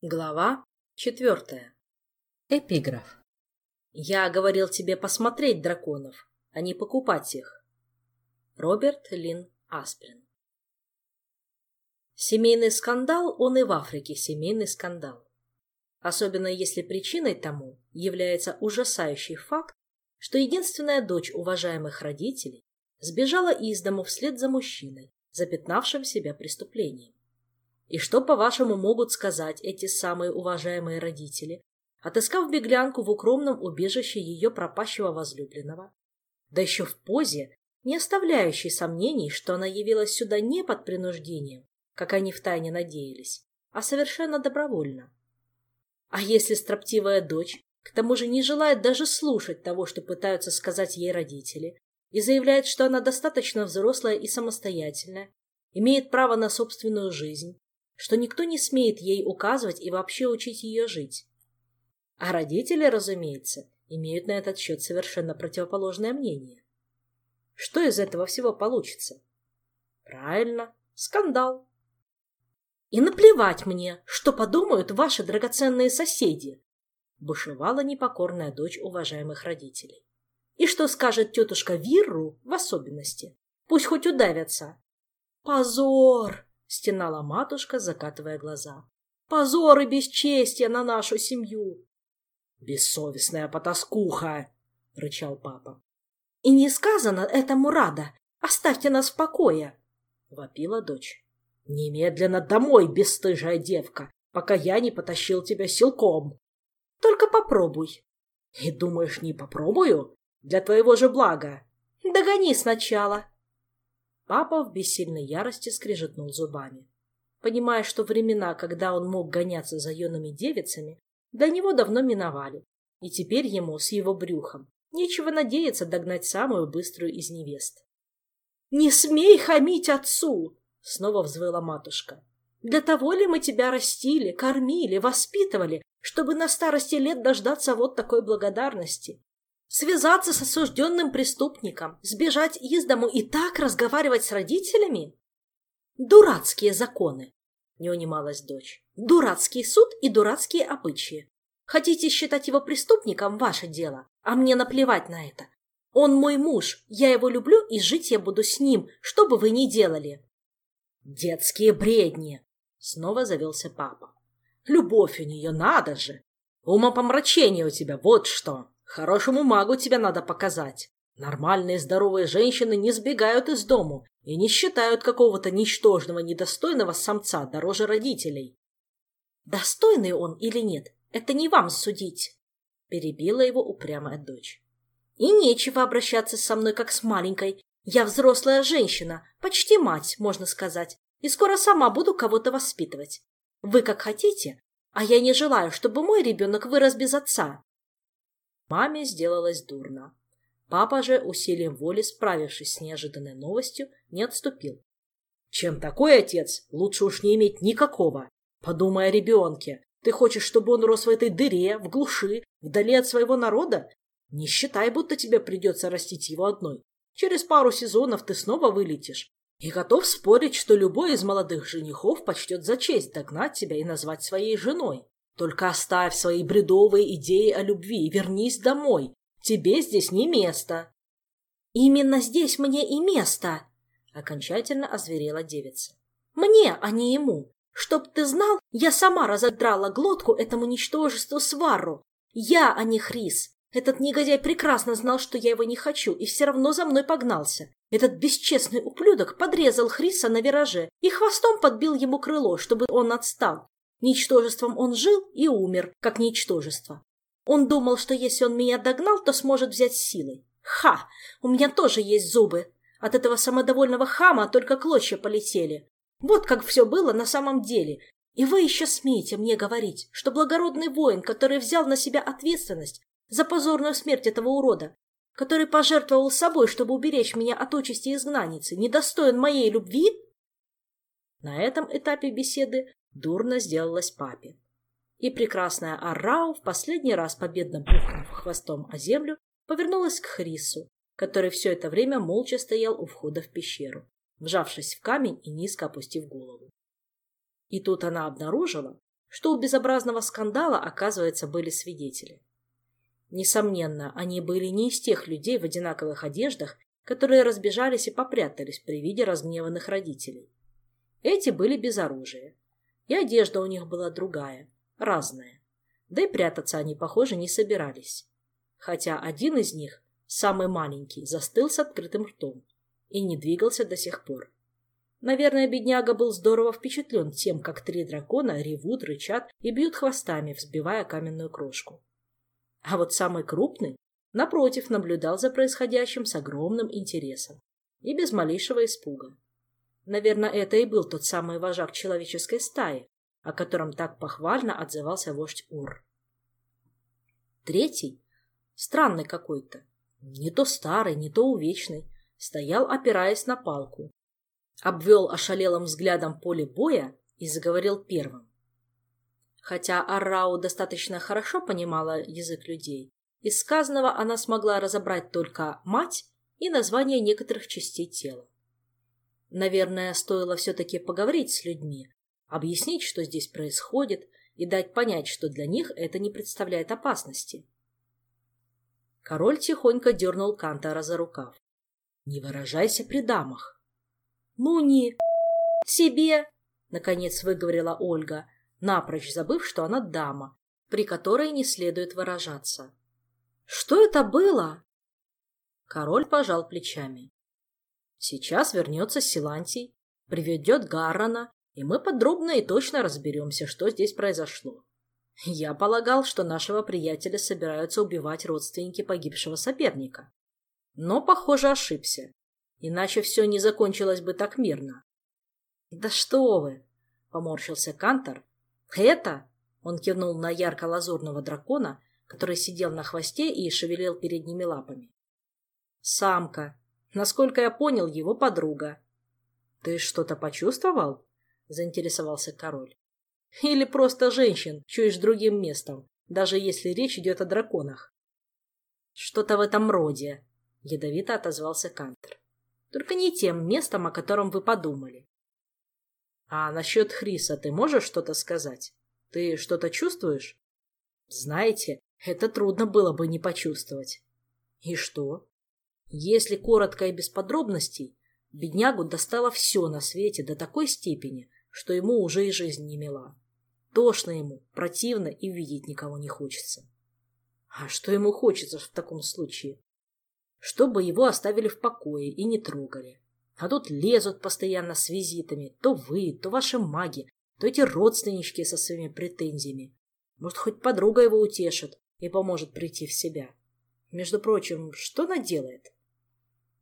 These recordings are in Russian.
Глава четвертая. Эпиграф. Я говорил тебе посмотреть драконов, а не покупать их. Роберт Лин Асприн. Семейный скандал, он и в Африке семейный скандал. Особенно если причиной тому является ужасающий факт, что единственная дочь уважаемых родителей сбежала из дому вслед за мужчиной, запятнавшим себя преступлением. И что, по-вашему, могут сказать эти самые уважаемые родители, отыскав беглянку в укромном убежище ее пропащего возлюбленного? Да еще в позе, не оставляющей сомнений, что она явилась сюда не под принуждением, как они втайне надеялись, а совершенно добровольно. А если строптивая дочь, к тому же не желает даже слушать того, что пытаются сказать ей родители, и заявляет, что она достаточно взрослая и самостоятельная, имеет право на собственную жизнь, что никто не смеет ей указывать и вообще учить ее жить. А родители, разумеется, имеют на этот счет совершенно противоположное мнение. Что из этого всего получится? Правильно, скандал. И наплевать мне, что подумают ваши драгоценные соседи, бушевала непокорная дочь уважаемых родителей. И что скажет тетушка Вирру в особенности? Пусть хоть удавятся. Позор! — стенала матушка, закатывая глаза. «Позор и бесчестие на нашу семью!» «Бессовестная потаскуха!» — рычал папа. «И не сказано этому рада! Оставьте нас в покое!» — вопила дочь. «Немедленно домой, бесстыжая девка, пока я не потащил тебя силком!» «Только попробуй!» «И думаешь, не попробую? Для твоего же блага!» «Догони сначала!» Папа в бессильной ярости скрежетнул зубами. Понимая, что времена, когда он мог гоняться за юными девицами, для него давно миновали, и теперь ему с его брюхом нечего надеяться догнать самую быструю из невест. — Не смей хамить отцу! — снова взвыла матушка. — Для того ли мы тебя растили, кормили, воспитывали, чтобы на старости лет дождаться вот такой благодарности? Связаться с осужденным преступником, сбежать из дому и так разговаривать с родителями? Дурацкие законы, не унималась дочь. Дурацкий суд и дурацкие обычаи. Хотите считать его преступником – ваше дело, а мне наплевать на это. Он мой муж, я его люблю и жить я буду с ним, что бы вы ни делали. Детские бредни, снова завелся папа. Любовь у нее надо же. Умопомрачение у тебя, вот что. Хорошему магу тебя надо показать. Нормальные здоровые женщины не сбегают из дому и не считают какого-то ничтожного, недостойного самца дороже родителей. Достойный он или нет, это не вам судить, перебила его упрямая дочь. И нечего обращаться со мной, как с маленькой. Я взрослая женщина, почти мать, можно сказать, и скоро сама буду кого-то воспитывать. Вы как хотите, а я не желаю, чтобы мой ребенок вырос без отца. Маме сделалось дурно. Папа же, усилием воли справившись с неожиданной новостью, не отступил. «Чем такой отец, лучше уж не иметь никакого. Подумай о ребенке. Ты хочешь, чтобы он рос в этой дыре, в глуши, вдали от своего народа? Не считай, будто тебе придется растить его одной. Через пару сезонов ты снова вылетишь. И готов спорить, что любой из молодых женихов почтет за честь догнать тебя и назвать своей женой. Только оставь свои бредовые идеи о любви и вернись домой. Тебе здесь не место. Именно здесь мне и место, окончательно озверела девица. Мне, а не ему. Чтоб ты знал, я сама разодрала глотку этому ничтожеству свару. Я, а не Хрис. Этот негодяй прекрасно знал, что я его не хочу, и все равно за мной погнался. Этот бесчестный ублюдок подрезал Хриса на вираже и хвостом подбил ему крыло, чтобы он отстал. Ничтожеством он жил и умер, как ничтожество. Он думал, что если он меня догнал, то сможет взять силой. Ха! У меня тоже есть зубы. От этого самодовольного хама только клочья полетели. Вот как все было на самом деле. И вы еще смеете мне говорить, что благородный воин, который взял на себя ответственность за позорную смерть этого урода, который пожертвовал собой, чтобы уберечь меня от участи изгнанницы, недостоин моей любви? На этом этапе беседы Дурно сделалось папе. И прекрасная Аррау, в последний раз победно пухнув хвостом о землю, повернулась к Хрису, который все это время молча стоял у входа в пещеру, вжавшись в камень и низко опустив голову. И тут она обнаружила, что у безобразного скандала, оказывается, были свидетели. Несомненно, они были не из тех людей в одинаковых одеждах, которые разбежались и попрятались при виде разгневанных родителей. Эти были без оружия, и одежда у них была другая, разная. Да и прятаться они, похоже, не собирались. Хотя один из них, самый маленький, застыл с открытым ртом и не двигался до сих пор. Наверное, бедняга был здорово впечатлен тем, как три дракона ревут, рычат и бьют хвостами, взбивая каменную крошку. А вот самый крупный, напротив, наблюдал за происходящим с огромным интересом и без малейшего испуга. Наверное, это и был тот самый вожак человеческой стаи, о котором так похвально отзывался вождь Ур. Третий, странный какой-то, не то старый, не то увечный, стоял, опираясь на палку, обвел ошалелым взглядом поле боя и заговорил первым. Хотя Аррау достаточно хорошо понимала язык людей, из сказанного она смогла разобрать только «мать» и название некоторых частей тела. Наверное, стоило все-таки поговорить с людьми, объяснить, что здесь происходит, и дать понять, что для них это не представляет опасности. Король тихонько дернул Кантора за рукав. «Не выражайся при дамах. «Ну не себе!» — наконец выговорила Ольга, напрочь забыв, что она дама, при которой не следует выражаться. «Что это было?» Король пожал плечами. «Сейчас вернется Силантий, приведет Гаррона, и мы подробно и точно разберемся, что здесь произошло. Я полагал, что нашего приятеля собираются убивать родственники погибшего соперника. Но, похоже, ошибся. Иначе все не закончилось бы так мирно. — Да что вы! — поморщился Кантор. — Это? — он кивнул на ярко-лазурного дракона, который сидел на хвосте и шевелил передними лапами. — Самка. Насколько я понял, его подруга. — Ты что-то почувствовал? — заинтересовался король. — Или просто женщин чуешь другим местом, даже если речь идет о драконах? — Что-то в этом роде, — ядовито отозвался Кантер. Только не тем местом, о котором вы подумали. А насчет Хриса ты можешь что-то сказать? Ты что-то чувствуешь? Знаете, это трудно было бы не почувствовать. И что? Если коротко и без подробностей, беднягу достало все на свете до такой степени, что ему уже и жизнь не мила. Тошно ему, противно и видеть никого не хочется. А что ему хочется в таком случае? чтобы его оставили в покое и не трогали. А тут лезут постоянно с визитами. То вы, то ваши маги, то эти родственнички со своими претензиями. Может, хоть подруга его утешит и поможет прийти в себя. Между прочим, что она делает?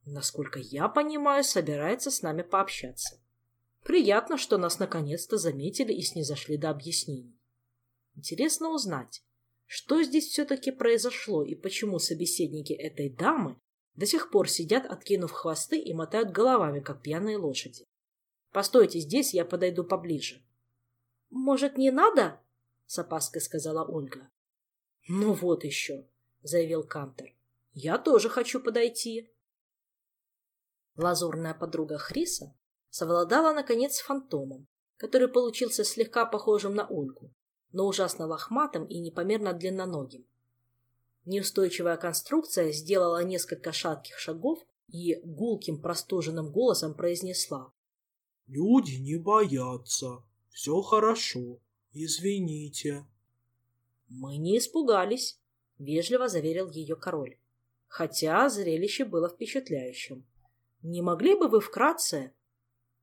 Насколько я понимаю, собирается с нами пообщаться. Приятно, что нас наконец-то заметили и снизошли до объяснений. Интересно узнать, что здесь все-таки произошло и почему собеседники этой дамы до сих пор сидят, откинув хвосты и мотают головами, как пьяные лошади. Постойте здесь, я подойду поближе. — Может, не надо? — с опаской сказала Ольга. — Ну вот еще, — заявил Кантер. — Я тоже хочу подойти. Лазурная подруга Хриса совладала, наконец, с фантомом, который получился слегка похожим на Ольгу, но ужасно лохматым и непомерно длинноногим. Неустойчивая конструкция сделала несколько шатких шагов и гулким простуженным голосом произнесла. «Люди не боятся. Все хорошо. Извините». «Мы не испугались», — вежливо заверил ее король. Хотя зрелище было впечатляющим. «Не могли бы вы вкратце...»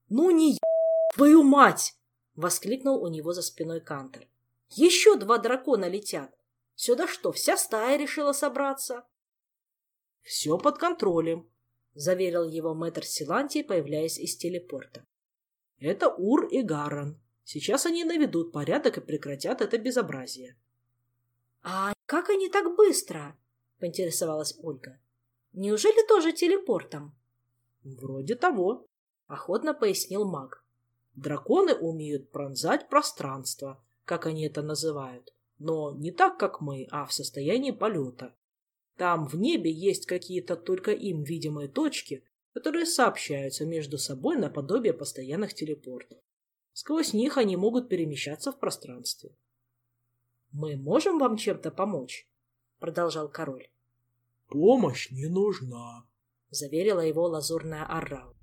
«Ну не твою мать!» — воскликнул у него за спиной Кантер. «Еще два дракона летят. Сюда что, вся стая решила собраться? — Все под контролем, — заверил его мэтр Силантий, появляясь из телепорта. — Это Ур и Гаррон. Сейчас они наведут порядок и прекратят это безобразие. — А как они так быстро? — поинтересовалась Ольга. — Неужели тоже телепортом? — Вроде того, — охотно пояснил маг. Драконы умеют пронзать пространство, как они это называют но не так, как мы, а в состоянии полета. Там в небе есть какие-то только им видимые точки, которые сообщаются между собой наподобие постоянных телепортов. Сквозь них они могут перемещаться в пространстве. «Мы можем вам чем-то помочь?» — продолжал король. «Помощь не нужна», — заверила его лазурная орал.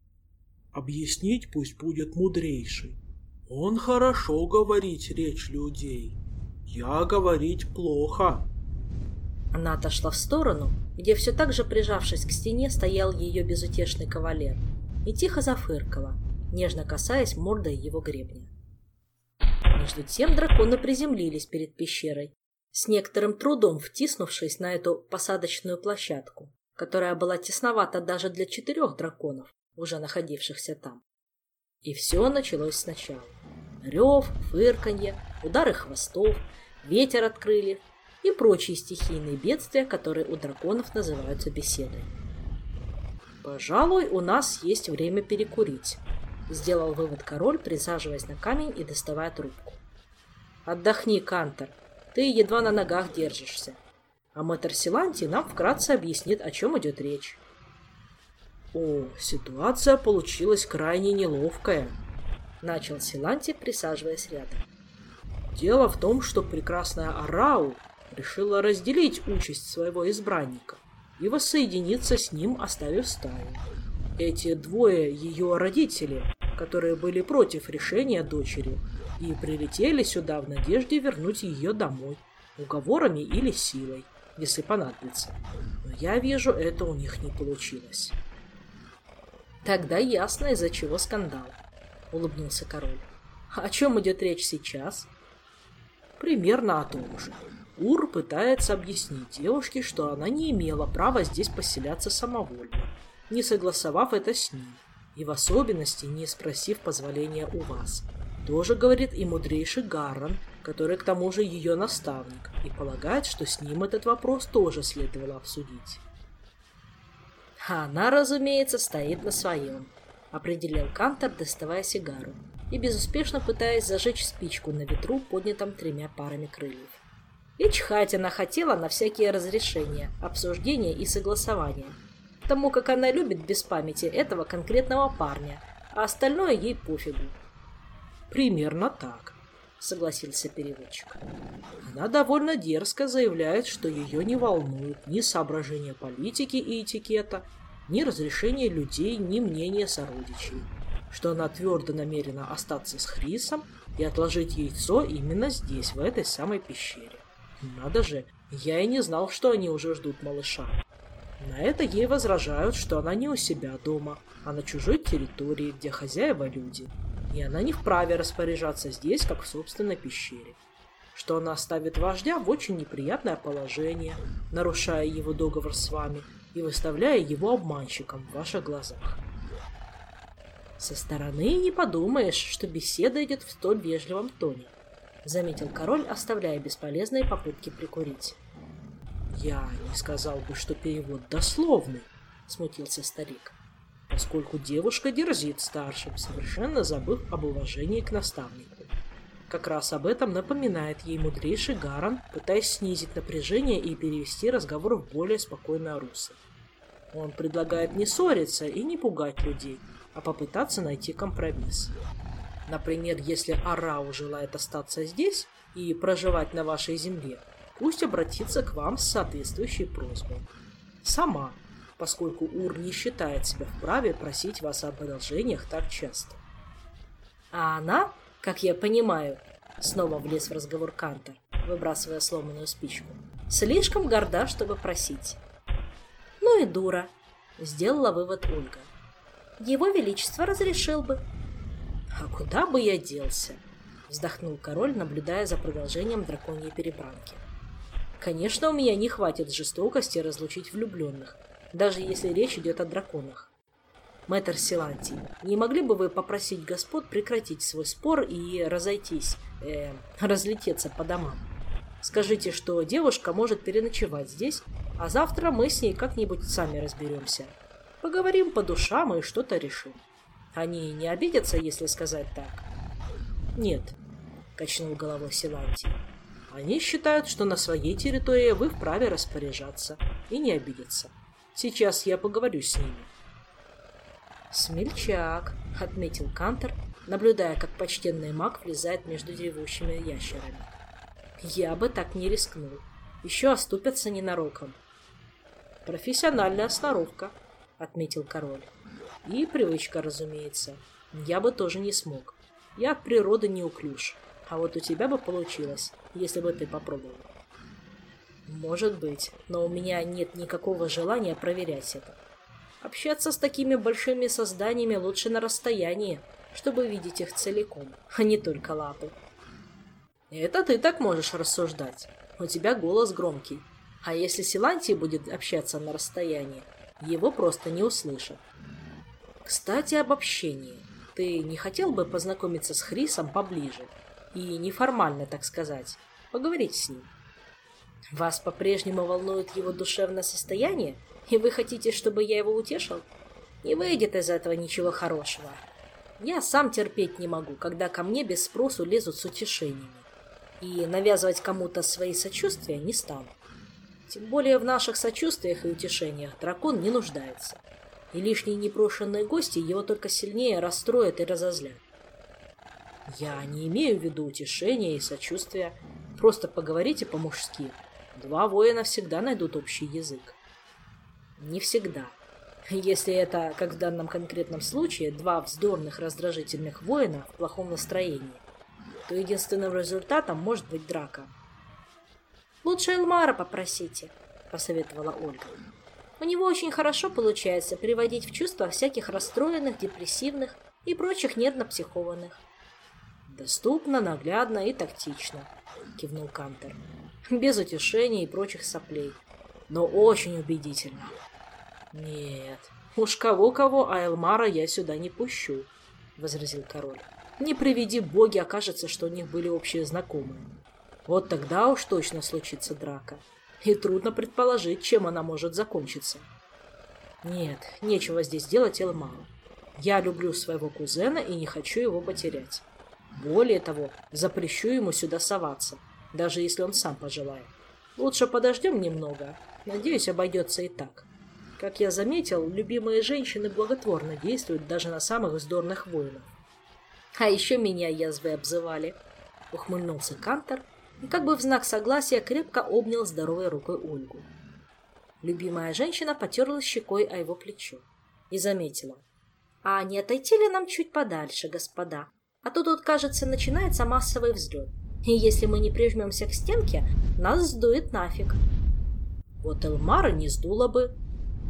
«Объяснить пусть будет мудрейший. Он хорошо говорить речь людей. Я говорить плохо». Она отошла в сторону, где все так же прижавшись к стене стоял ее безутешный кавалер, и тихо зафыркала, нежно касаясь мордой его гребня. Между тем драконы приземлились перед пещерой, с некоторым трудом втиснувшись на эту посадочную площадку, которая была тесновата даже для четырех драконов, уже находившихся там. И все началось сначала. Рев, фырканье, удары хвостов, ветер от крыльев и прочие стихийные бедствия, которые у драконов называются беседой. «Пожалуй, у нас есть время перекурить», Сделал вывод король, присаживаясь на камень и доставая трубку. Отдохни, Кантор. Ты едва на ногах держишься. А мэтр Силанти нам вкратце объяснит, о чем идет речь. О, ситуация получилась крайне неловкая, начал Силанти, присаживаясь рядом. Дело в том, что прекрасная Арау решила разделить участь своего избранника и воссоединиться с ним, оставив стаю. Эти двое ее родители которые были против решения дочери и прилетели сюда в надежде вернуть ее домой, уговорами или силой, если понадобится. Но я вижу, это у них не получилось. Тогда ясно, из-за чего скандал, улыбнулся король. О чем идет речь сейчас? Примерно о том же. Ур пытается объяснить девушке, что она не имела права здесь поселяться самовольно, не согласовав это с ним и в особенности не спросив позволения у вас. Тоже говорит и мудрейший Гаррон, который к тому же ее наставник, и полагает, что с ним этот вопрос тоже следовало обсудить. А она, разумеется, стоит на своем, определил Кантор, доставая сигару и безуспешно пытаясь зажечь спичку на ветру, поднятом тремя парами крыльев. И чхать она хотела на всякие разрешения, обсуждения и согласования, тому как она любит без памяти этого конкретного парня, а остальное ей пофигу. Примерно так, согласился переводчик. Она довольно дерзко заявляет, что ее не волнует ни соображения политики и этикета, ни разрешение людей, ни мнение сородичей, что она твердо намерена остаться с Хрисом и отложить яйцо именно здесь, в этой самой пещере. Надо же, я и не знал, что они уже ждут малыша. На это ей возражают, что она не у себя дома, а на чужой территории, где хозяева люди, и она не вправе распоряжаться здесь, как в собственной пещере. Что она ставит вождя в очень неприятное положение, нарушая его договор с вами и выставляя его обманщиком в ваших глазах. Со стороны не подумаешь, что беседа идет в столь вежливом тоне, заметил король, оставляя бесполезные попытки прикурить. «Я не сказал бы, что перевод дословный», — смутился старик, поскольку девушка дерзит старшим, совершенно забыв об уважении к наставнику. Как раз об этом напоминает ей мудрейший Гаран, пытаясь снизить напряжение и перевести разговор в более спокойное русло. Он предлагает не ссориться и не пугать людей, а попытаться найти компромисс. Например, если Арау желает остаться здесь и проживать на вашей земле, пусть обратится к вам с соответствующей просьбой. Сама, поскольку Ур не считает себя вправе просить вас об одолжениях так часто. А она, как я понимаю, снова влез в разговор Кантер, выбрасывая сломанную спичку, слишком горда, чтобы просить. Ну и дура, сделала вывод Ольга. Его Величество разрешил бы. А куда бы я делся? Вздохнул король, наблюдая за продолжением драконьей перебранки. Конечно, у меня не хватит жестокости разлучить влюбленных, даже если речь идет о драконах. Мэтр Силанти, не могли бы вы попросить господ прекратить свой спор и разойтись, э, разлететься по домам? Скажите, что девушка может переночевать здесь, а завтра мы с ней как-нибудь сами разберемся. Поговорим по душам и что-то решим. Они не обидятся, если сказать так? Нет, качнул головой Силанти. Они считают, что на своей территории вы вправе распоряжаться и не обидеться. Сейчас я поговорю с ними. Смельчак, отметил Кантер, наблюдая, как почтенный маг влезает между ревущими ящерами. Я бы так не рискнул. Еще оступятся ненароком. Профессиональная сноровка, отметил король. И привычка, разумеется. Я бы тоже не смог. Я от природы неуклюж. А вот у тебя бы получилось, если бы ты попробовал. Может быть, но у меня нет никакого желания проверять это. Общаться с такими большими созданиями лучше на расстоянии, чтобы видеть их целиком, а не только лапы. Это ты так можешь рассуждать. У тебя голос громкий. А если Силантий будет общаться на расстоянии, его просто не услышат. Кстати, об общении. Ты не хотел бы познакомиться с Хрисом поближе? И неформально, так сказать, поговорить с ним? Вас по-прежнему волнует его душевное состояние, и вы хотите, чтобы я его утешил? Не выйдет из этого ничего хорошего. Я сам терпеть не могу, когда ко мне без спросу лезут с утешениями. И навязывать кому-то свои сочувствия не стану. Тем более в наших сочувствиях и утешениях дракон не нуждается. И лишние непрошенные гости его только сильнее расстроят и разозлят. Я не имею в виду утешения и сочувствия. Просто поговорите по-мужски. Два воина всегда найдут общий язык. Не всегда. Если это, как в данном конкретном случае, два вздорных раздражительных воина в плохом настроении, то единственным результатом может быть драка – Лучше Элмара попросите, посоветовала Ольга. У него очень хорошо получается приводить в чувство всяких расстроенных, депрессивных и прочих нервно-психованных. Доступно, наглядно и тактично, кивнул Кантер. Без утешений и прочих соплей, но очень убедительно. Нет, уж кого-кого, а Элмара я сюда не пущу, возразил король. Не приведи боги, окажется, что у них были общие знакомые. Вот тогда уж точно случится драка. И трудно предположить, чем она может закончиться. Нет, нечего здесь делать Элмару. Я люблю своего кузена и не хочу его потерять. Более того, запрещу ему сюда соваться, даже если он сам пожелает. Лучше подождем немного. Надеюсь, обойдется и так. Как я заметил, любимые женщины благотворно действуют даже на самых вздорных воинов. А еще меня язвы обзывали. Ухмыльнулся Кантор и как бы в знак согласия крепко обнял здоровой рукой Ольгу. Любимая женщина потерлась щекой о его плечо и заметила. «А не отойти ли нам чуть подальше, господа? А то тут, кажется, начинается массовый взлет. И если мы не прижмемся к стенке, нас сдует нафиг». «Вот Элмара не сдуло бы»,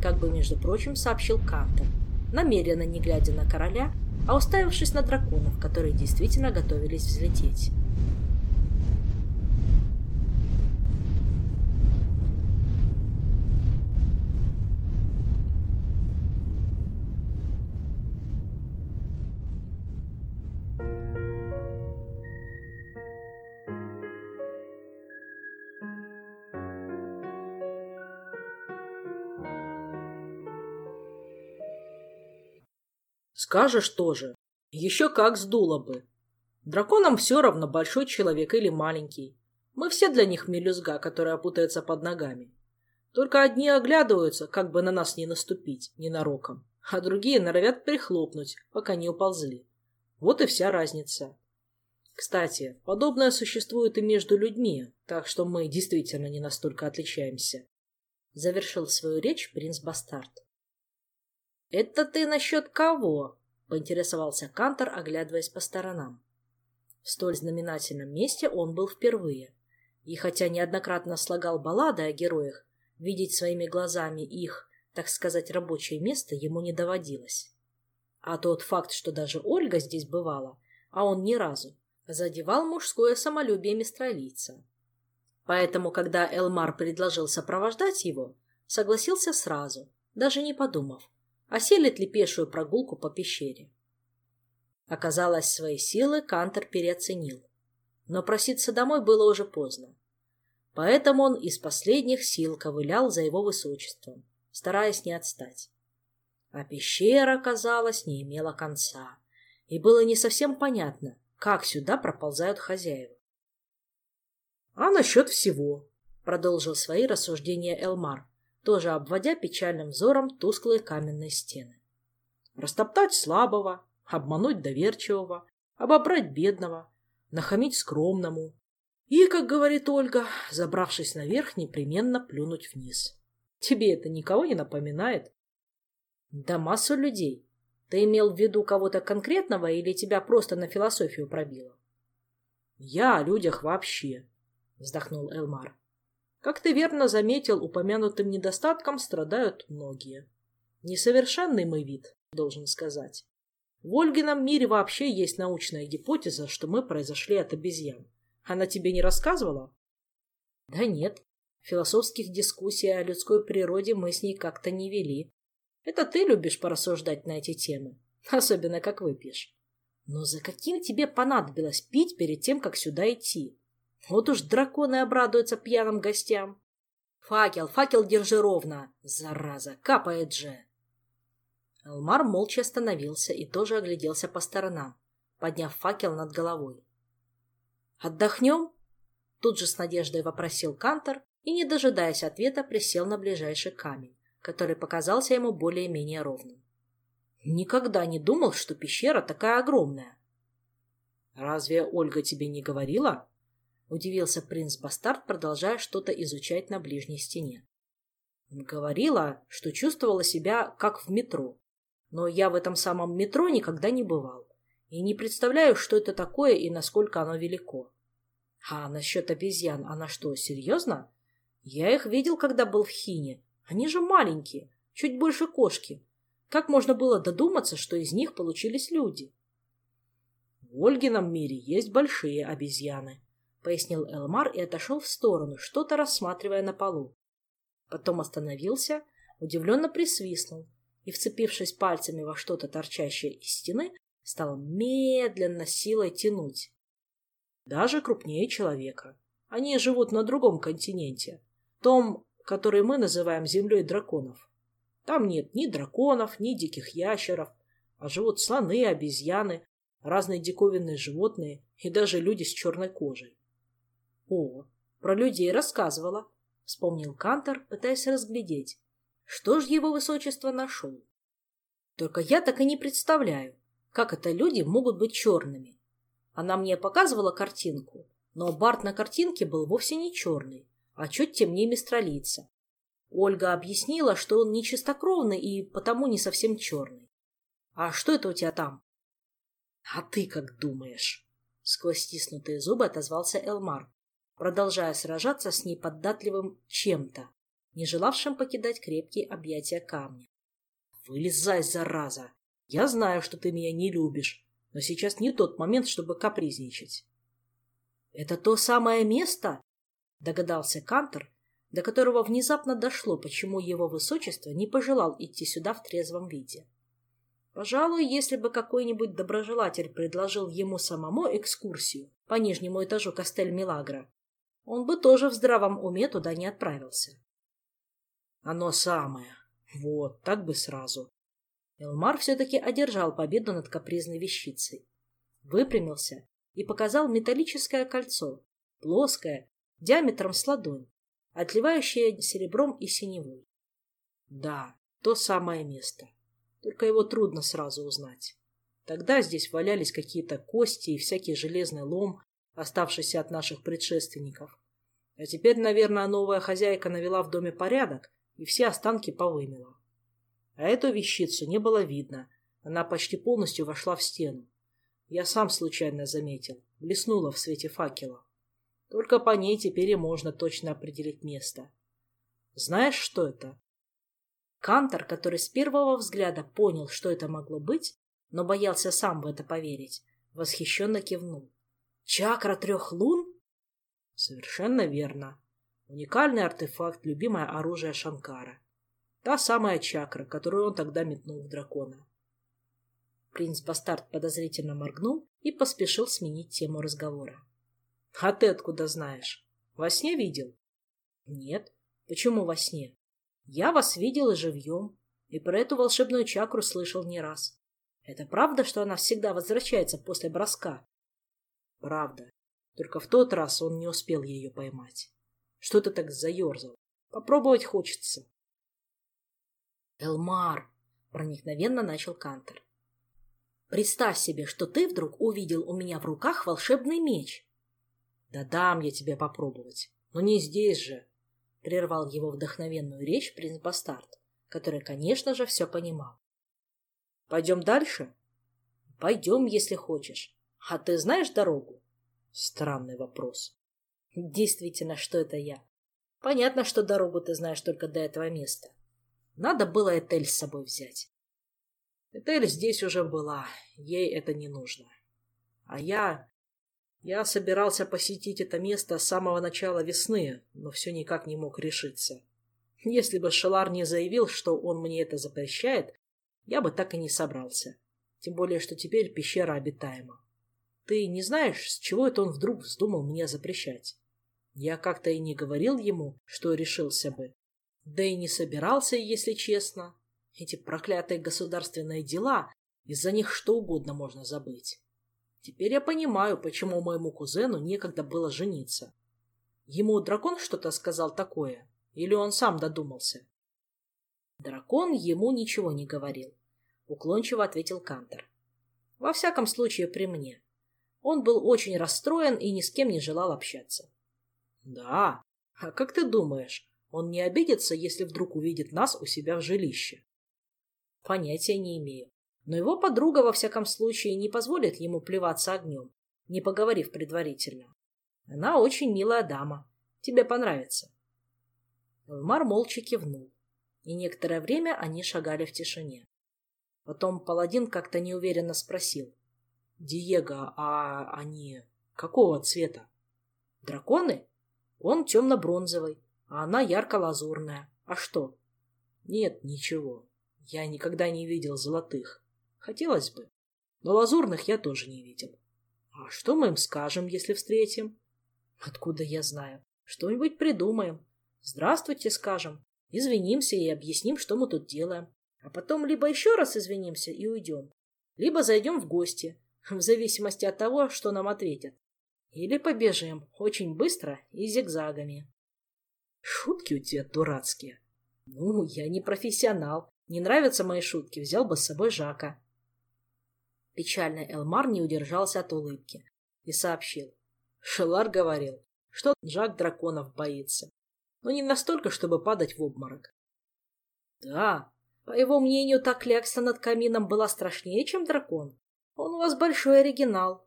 как бы, между прочим, сообщил Кантер, намеренно не глядя на короля, а уставившись на драконов, которые действительно готовились взлететь. Скажешь тоже. Еще как сдуло бы. Драконам все равно, большой человек или маленький. Мы все для них мелюзга, которая путается под ногами. Только одни оглядываются, как бы на нас не наступить, ненароком, а другие норовят прихлопнуть, пока не уползли. Вот и вся разница. Кстати, подобное существует и между людьми, так что мы действительно не настолько отличаемся. Завершил свою речь принц Бастард. «Это ты насчет кого?» — поинтересовался Кантор, оглядываясь по сторонам. В столь знаменательном месте он был впервые. И хотя неоднократно слагал баллады о героях, видеть своими глазами их, так сказать, рабочее место ему не доводилось. А тот факт, что даже Ольга здесь бывала, а он ни разу, задевал мужское самолюбие мистралийца. Поэтому, когда Элмар предложил сопровождать его, согласился сразу, даже не подумав, осилит ли пешую прогулку по пещере. Оказалось, свои силы Кантер переоценил. Но проситься домой было уже поздно. Поэтому он из последних сил ковылял за его высочеством, стараясь не отстать. А пещера, казалось, не имела конца, и было не совсем понятно, как сюда проползают хозяева. — А насчет всего, — продолжил свои рассуждения Элмар, тоже обводя печальным взором тусклые каменные стены. Растоптать слабого, обмануть доверчивого, обобрать бедного, нахамить скромному и, как говорит Ольга, забравшись наверх, непременно плюнуть вниз. Тебе это никого не напоминает? Да массу людей. Ты имел в виду кого-то конкретного или тебя просто на философию пробило? Я о людях вообще, вздохнул Элмар. Как ты верно заметил, упомянутым недостатком страдают многие. Несовершенный мы вид, должен сказать. В Ольгином мире вообще есть научная гипотеза, что мы произошли от обезьян. Она тебе не рассказывала? Да нет. Философских дискуссий о людской природе мы с ней как-то не вели. Это ты любишь порассуждать на эти темы, особенно как выпьешь. Но за каким тебе понадобилось пить перед тем, как сюда идти? Вот уж драконы обрадуются пьяным гостям. Факел, факел держи ровно, зараза, капает же. Элмар молча остановился и тоже огляделся по сторонам, подняв факел над головой. «Отдохнем?» Тут же с надеждой вопросил Кантор и, не дожидаясь ответа, присел на ближайший камень, который показался ему более-менее ровным. Никогда не думал, что пещера такая огромная. «Разве Ольга тебе не говорила?» — удивился принц-бастард, продолжая что-то изучать на ближней стене. «Говорила, что чувствовала себя как в метро, но я в этом самом метро никогда не бывал и не представляю, что это такое и насколько оно велико. А насчет обезьян, она что, серьезно? Я их видел, когда был в Хине. Они же маленькие, чуть больше кошки. Как можно было додуматься, что из них получились люди? В Ольгином мире есть большие обезьяны, пояснил Элмар и отошел в сторону, что-то рассматривая на полу. Потом остановился, удивленно присвистнул и, вцепившись пальцами во что-то торчащее из стены, стал медленно силой тянуть. Даже крупнее человека. Они живут на другом континенте, том, который мы называем землей драконов. Там нет ни драконов, ни диких ящеров, а живут слоны, обезьяны, разные диковинные животные и даже люди с черной кожей. О, про людей рассказывала, вспомнил Кантор, пытаясь разглядеть, что ж его высочество нашел? Только я так и не представляю, как это люди могут быть черными. Она мне показывала картинку, но Барт на картинке был вовсе не черный, а чуть темнее мистралица. Ольга объяснила, что он не чистокровный и потому не совсем черный. «А что это у тебя там?» «А ты как думаешь?» Сквозь стиснутые зубы отозвался Элмар, продолжая сражаться с ней поддатливым чем-то не желавшим покидать крепкие объятия камня. «Вылезай, зараза! Я знаю, что ты меня не любишь, но сейчас не тот момент, чтобы капризничать». «Это то самое место?» — догадался Кантор, до которого внезапно дошло, почему его высочество не пожелал идти сюда в трезвом виде. Пожалуй, если бы какой-нибудь доброжелатель предложил ему самому экскурсию по нижнему этажу Кастель-Милагра, он бы тоже в здравом уме туда не отправился. Оно самое. Вот, так бы сразу. Элмар все-таки одержал победу над капризной вещицей. Выпрямился и показал металлическое кольцо, плоское, диаметром с ладонь, отливающее серебром и синевой. Да, то самое место. Только его трудно сразу узнать. Тогда здесь валялись какие-то кости и всякий железный лом, оставшийся от наших предшественников. А теперь, наверное, новая хозяйка навела в доме порядок и все останки повымела. А эту вещицу не было видно. Она почти полностью вошла в стену. Я сам случайно заметил. Блеснула в свете факела. Только по ней теперь и можно точно определить место. Знаешь, что это? Кантор, который с первого взгляда понял, что это могло быть, но боялся сам в это поверить, восхищенно кивнул. «Чакра трех лун?» «Совершенно верно. Уникальный артефакт, любимое оружие Шанкара. Та самая чакра, которую он тогда метнул в дракона. Принц-бастард подозрительно моргнул и поспешил сменить тему разговора. — А ты откуда знаешь? Во сне видел? — Нет. Почему во сне? Я вас видел и живьем, и про эту волшебную чакру слышал не раз. Это правда, что она всегда возвращается после броска? — Правда. Только в тот раз он не успел ее поймать. Что ты так заерзал? Попробовать хочется. Элмар, проникновенно начал Кантер. Представь себе, что ты вдруг увидел у меня в руках волшебный меч. Да дам я тебе попробовать, но не здесь же, — прервал его вдохновенную речь принц Бастард, который, конечно же, все понимал. Пойдем дальше? Пойдем, если хочешь. А ты знаешь дорогу? Странный вопрос. Действительно, что это я? Понятно, что дорогу ты знаешь только до этого места. Надо было Этель с собой взять. Этель здесь уже была, ей это не нужно. А я... Я собирался посетить это место с самого начала весны, но все никак не мог решиться. Если бы Шелар не заявил, что он мне это запрещает, я бы так и не собрался. Тем более, что теперь пещера обитаема. Ты не знаешь, с чего это он вдруг вздумал мне запрещать? Я как-то и не говорил ему, что решился бы. Да и не собирался, если честно. Эти проклятые государственные дела, из-за них что угодно можно забыть. Теперь я понимаю, почему моему кузену некогда было жениться. Ему дракон что-то сказал такое? Или он сам додумался? Дракон ему ничего не говорил, уклончиво ответил Кантер. Во всяком случае, при мне. Он был очень расстроен и ни с кем не желал общаться. Да? А как ты думаешь, он не обидится, если вдруг увидит нас у себя в жилище? Понятия не имею. Но его подруга, во всяком случае, не позволит ему плеваться огнем, не поговорив предварительно. Она очень милая дама. Тебе понравится. Элмар молча кивнул, и некоторое время они шагали в тишине. Потом паладин как-то неуверенно спросил. — Диего, а они какого цвета? — Драконы? Он темно-бронзовый, а она ярко-лазурная. А что? — Нет, ничего. Я никогда не видел золотых. Хотелось бы. Но лазурных я тоже не видел. А что мы им скажем, если встретим? Откуда я знаю? Что-нибудь придумаем. Здравствуйте, скажем. Извинимся и объясним, что мы тут делаем. А потом либо еще раз извинимся и уйдем, либо зайдем в гости, в зависимости от того, что нам ответят. Или побежим очень быстро и зигзагами. Шутки у тебя дурацкие. Ну, я не профессионал. Не нравятся мои шутки, взял бы с собой Жака. Печальный Элмар не удержался от улыбки и сообщил. Шелар говорил, что Жак драконов боится, но не настолько, чтобы падать в обморок. Да, по его мнению, та клякса над камином была страшнее, чем дракон. Он у вас большой оригинал.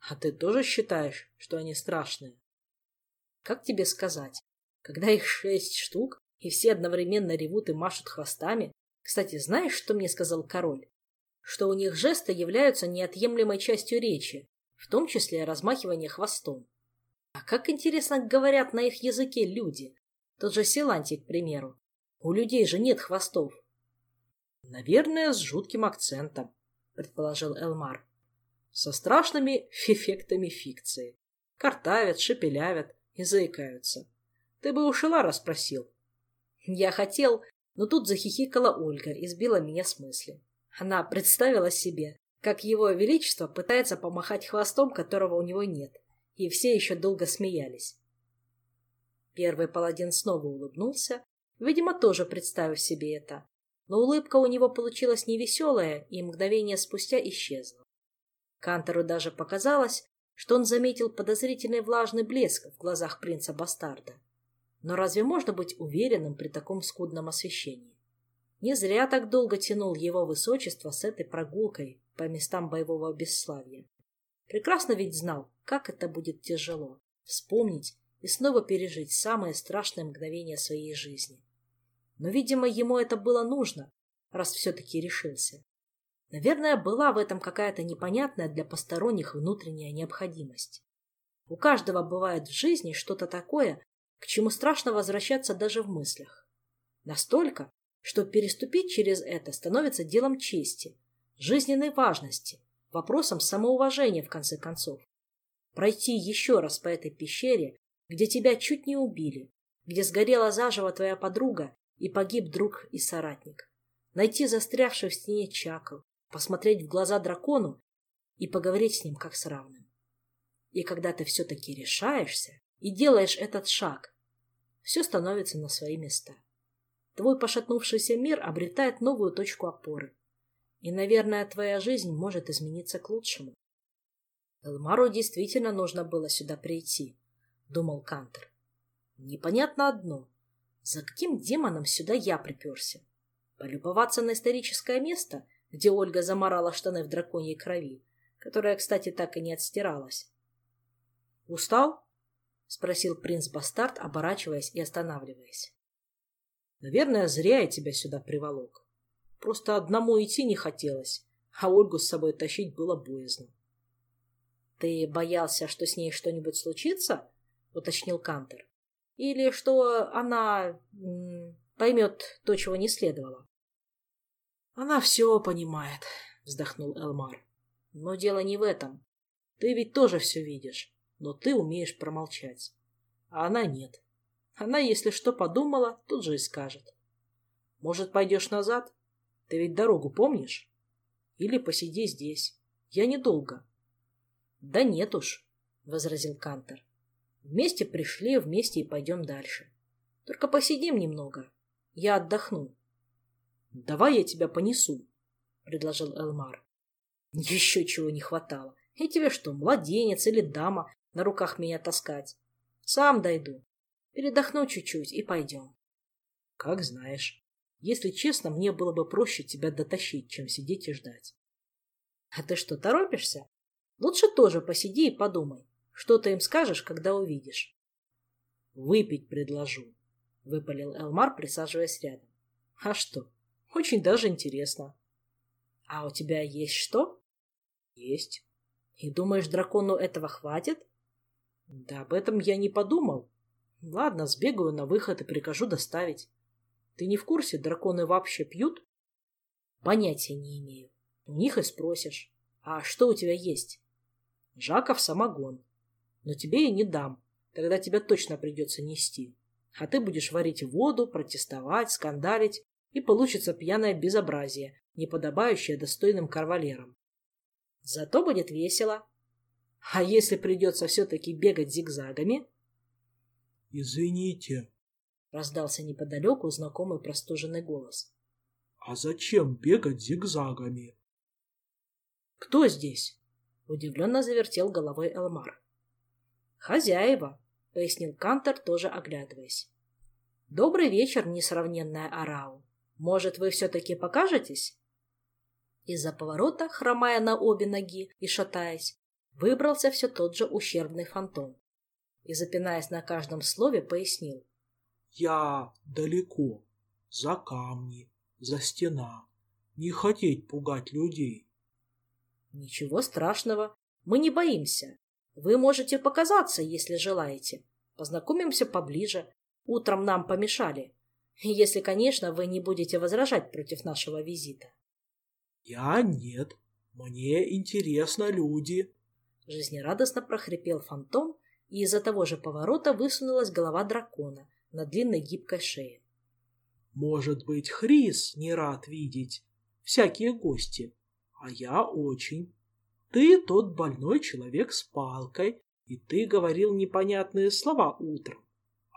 А ты тоже считаешь, что они страшные? Как тебе сказать? Когда их шесть штук, и все одновременно ревут и машут хвостами, кстати, знаешь, что мне сказал король? Что у них жесты являются неотъемлемой частью речи, в том числе размахивание хвостом. А как интересно говорят на их языке люди. Тот же Силантий, к примеру. У людей же нет хвостов. Наверное, с жутким акцентом, предположил Элмар. Со страшными эффектами фикции. Картавят, шепелявят и заикаются. Ты бы у Шелара спросил. Я хотел, но тут захихикала Ольга и сбила меня с мысли. Она представила себе, как его величество пытается помахать хвостом, которого у него нет, и все еще долго смеялись. Первый паладин снова улыбнулся, видимо, тоже представив себе это, но улыбка у него получилась невеселая и мгновение спустя исчезла. Кантору даже показалось, что он заметил подозрительный влажный блеск в глазах принца-бастарда. Но разве можно быть уверенным при таком скудном освещении? Не зря так долго тянул его высочество с этой прогулкой по местам боевого бесславия. Прекрасно ведь знал, как это будет тяжело — вспомнить и снова пережить самое страшное мгновение своей жизни. Но, видимо, ему это было нужно, раз все-таки решился. Наверное, была в этом какая-то непонятная для посторонних внутренняя необходимость. У каждого бывает в жизни что-то такое, к чему страшно возвращаться даже в мыслях. Настолько, что переступить через это становится делом чести, жизненной важности, вопросом самоуважения, в конце концов. Пройти еще раз по этой пещере, где тебя чуть не убили, где сгорела заживо твоя подруга и погиб друг и соратник. Найти застрявший в стене чакл, посмотреть в глаза дракону и поговорить с ним как с равным. И когда ты все-таки решаешься и делаешь этот шаг, все становится на свои места. Твой пошатнувшийся мир обретает новую точку опоры. И, наверное, твоя жизнь может измениться к лучшему. Элмару действительно нужно было сюда прийти, — думал Кантер. Непонятно одно. За каким демоном сюда я приперся? Полюбоваться на историческое место, где Ольга заморала штаны в драконьей крови, которая, кстати, так и не отстиралась. «Устал?» — спросил принц-бастард, оборачиваясь и останавливаясь. «Наверное, зря я тебя сюда приволок. Просто одному идти не хотелось, а Ольгу с собой тащить было боязно». «Ты боялся, что с ней что-нибудь случится?» — уточнил Кантер. «Или что она поймет то, чего не следовало?» «Она все понимает», — вздохнул Элмар. «Но дело не в этом. Ты ведь тоже все видишь, но ты умеешь промолчать. А она нет. Она, если что подумала, тут же и скажет. Может, пойдешь назад? Ты ведь дорогу помнишь? Или посиди здесь. Я недолго. — Да нет уж, — возразил Кантер. — Вместе пришли, вместе и пойдем дальше. Только посидим немного. Я отдохну. — Давай я тебя понесу, — предложил Элмар. — Еще чего не хватало. И тебе что, младенец или дама на руках меня таскать? Сам дойду. Передохну чуть-чуть и пойдем. — Как знаешь. Если честно, мне было бы проще тебя дотащить, чем сидеть и ждать. — А ты что, торопишься? Лучше тоже посиди и подумай. Что ты им скажешь, когда увидишь? — Выпить предложу, — выпалил Элмар, присаживаясь рядом. — А что? Очень даже интересно. А у тебя есть что? Есть. И думаешь, дракону этого хватит? Да об этом я не подумал. Ладно, сбегаю на выход и прикажу доставить. Ты не в курсе, драконы вообще пьют? Понятия не имею. У них и спросишь. А что у тебя есть? Жаков самогон. Но тебе и не дам. Тогда тебя точно придется нести. А ты будешь варить воду, протестовать, скандалить и получится пьяное безобразие, не подобающее достойным карвалерам. Зато будет весело. А если придется все-таки бегать зигзагами? — Извините, — раздался неподалеку знакомый простуженный голос. — А зачем бегать зигзагами? — Кто здесь? — удивленно завертел головой Элмар. — Хозяева, — пояснил Кантор, тоже оглядываясь. — Добрый вечер, несравненная Арау. Может, вы все-таки покажетесь? Из-за поворота, хромая на обе ноги и шатаясь, выбрался все тот же ущербный фантом. И, запинаясь на каждом слове, пояснил. «Я далеко, за камни, за стена. Не хотеть пугать людей». «Ничего страшного, мы не боимся. Вы можете показаться, если желаете. Познакомимся поближе. Утром нам помешали. Если, конечно, вы не будете возражать против нашего визита. Я нет. Мне интересно люди. Жизнерадостно прохрипел фантом, и из-за того же поворота высунулась голова дракона на длинной гибкой шее. Может быть, Хрис не рад видеть всякие гости, а я очень. Ты тот больной человек с палкой, и ты говорил непонятные слова утром.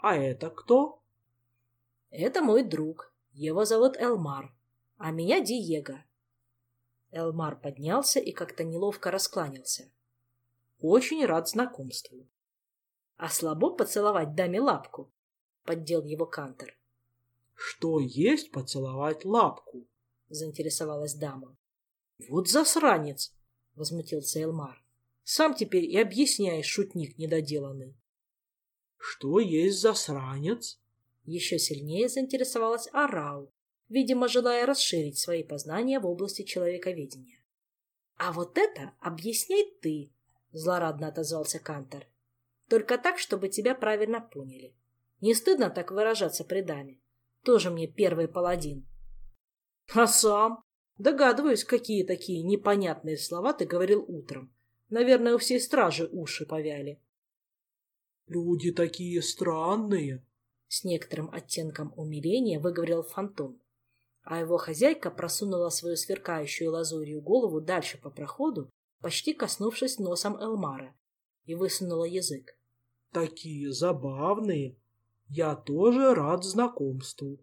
А это кто? Это мой друг. Его зовут Элмар, а меня Диего. Элмар поднялся и как-то неловко раскланялся. Очень рад знакомству. А слабо поцеловать даме лапку? Поддел его Кантер. Что есть поцеловать лапку? Заинтересовалась дама. Вот засранец! Возмутился Элмар. Сам теперь и объясняешь, шутник недоделанный. Что есть засранец? Еще сильнее заинтересовалась Арау, видимо, желая расширить свои познания в области человековедения. «А вот это объясняй ты», — злорадно отозвался Кантор. «Только так, чтобы тебя правильно поняли. Не стыдно так выражаться при даме? Тоже мне первый паладин». «А сам? Догадываюсь, какие такие непонятные слова ты говорил утром. Наверное, у всей стражи уши повяли». «Люди такие странные», с некоторым оттенком умиления выговорил фантом, а его хозяйка просунула свою сверкающую лазурью голову дальше по проходу, почти коснувшись носом Элмара, и высунула язык. — Такие забавные! Я тоже рад знакомству.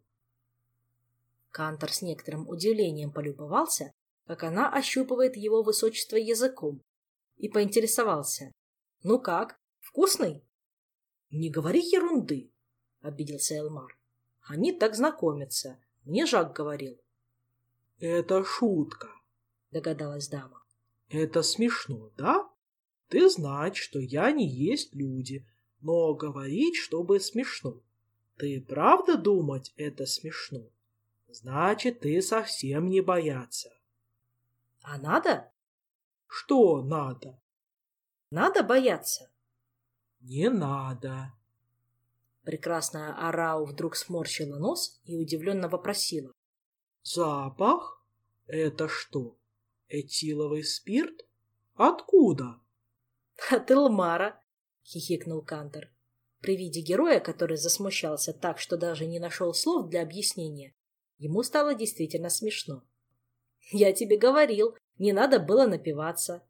Кантор с некоторым удивлением полюбовался, как она ощупывает его высочество языком, и поинтересовался. «Ну как, вкусный?» «Не говори ерунды», — обиделся Элмар. «Они так знакомятся. Мне Жак говорил». «Это шутка», — догадалась дама. «Это смешно, да? Ты знать, что я не есть люди, но говорить, чтобы смешно. Ты правда думать это смешно? Значит, ты совсем не бояться. А надо? Что надо? Надо бояться. Не надо. Прекрасная Арау вдруг сморщила нос и удивленно вопросила. Запах? Это что, этиловый спирт? Откуда? От Элмара, хихикнул Кантер. При виде героя, который засмущался так, что даже не нашел слов для объяснения, ему стало действительно смешно. «Я тебе говорил, не надо было напиваться».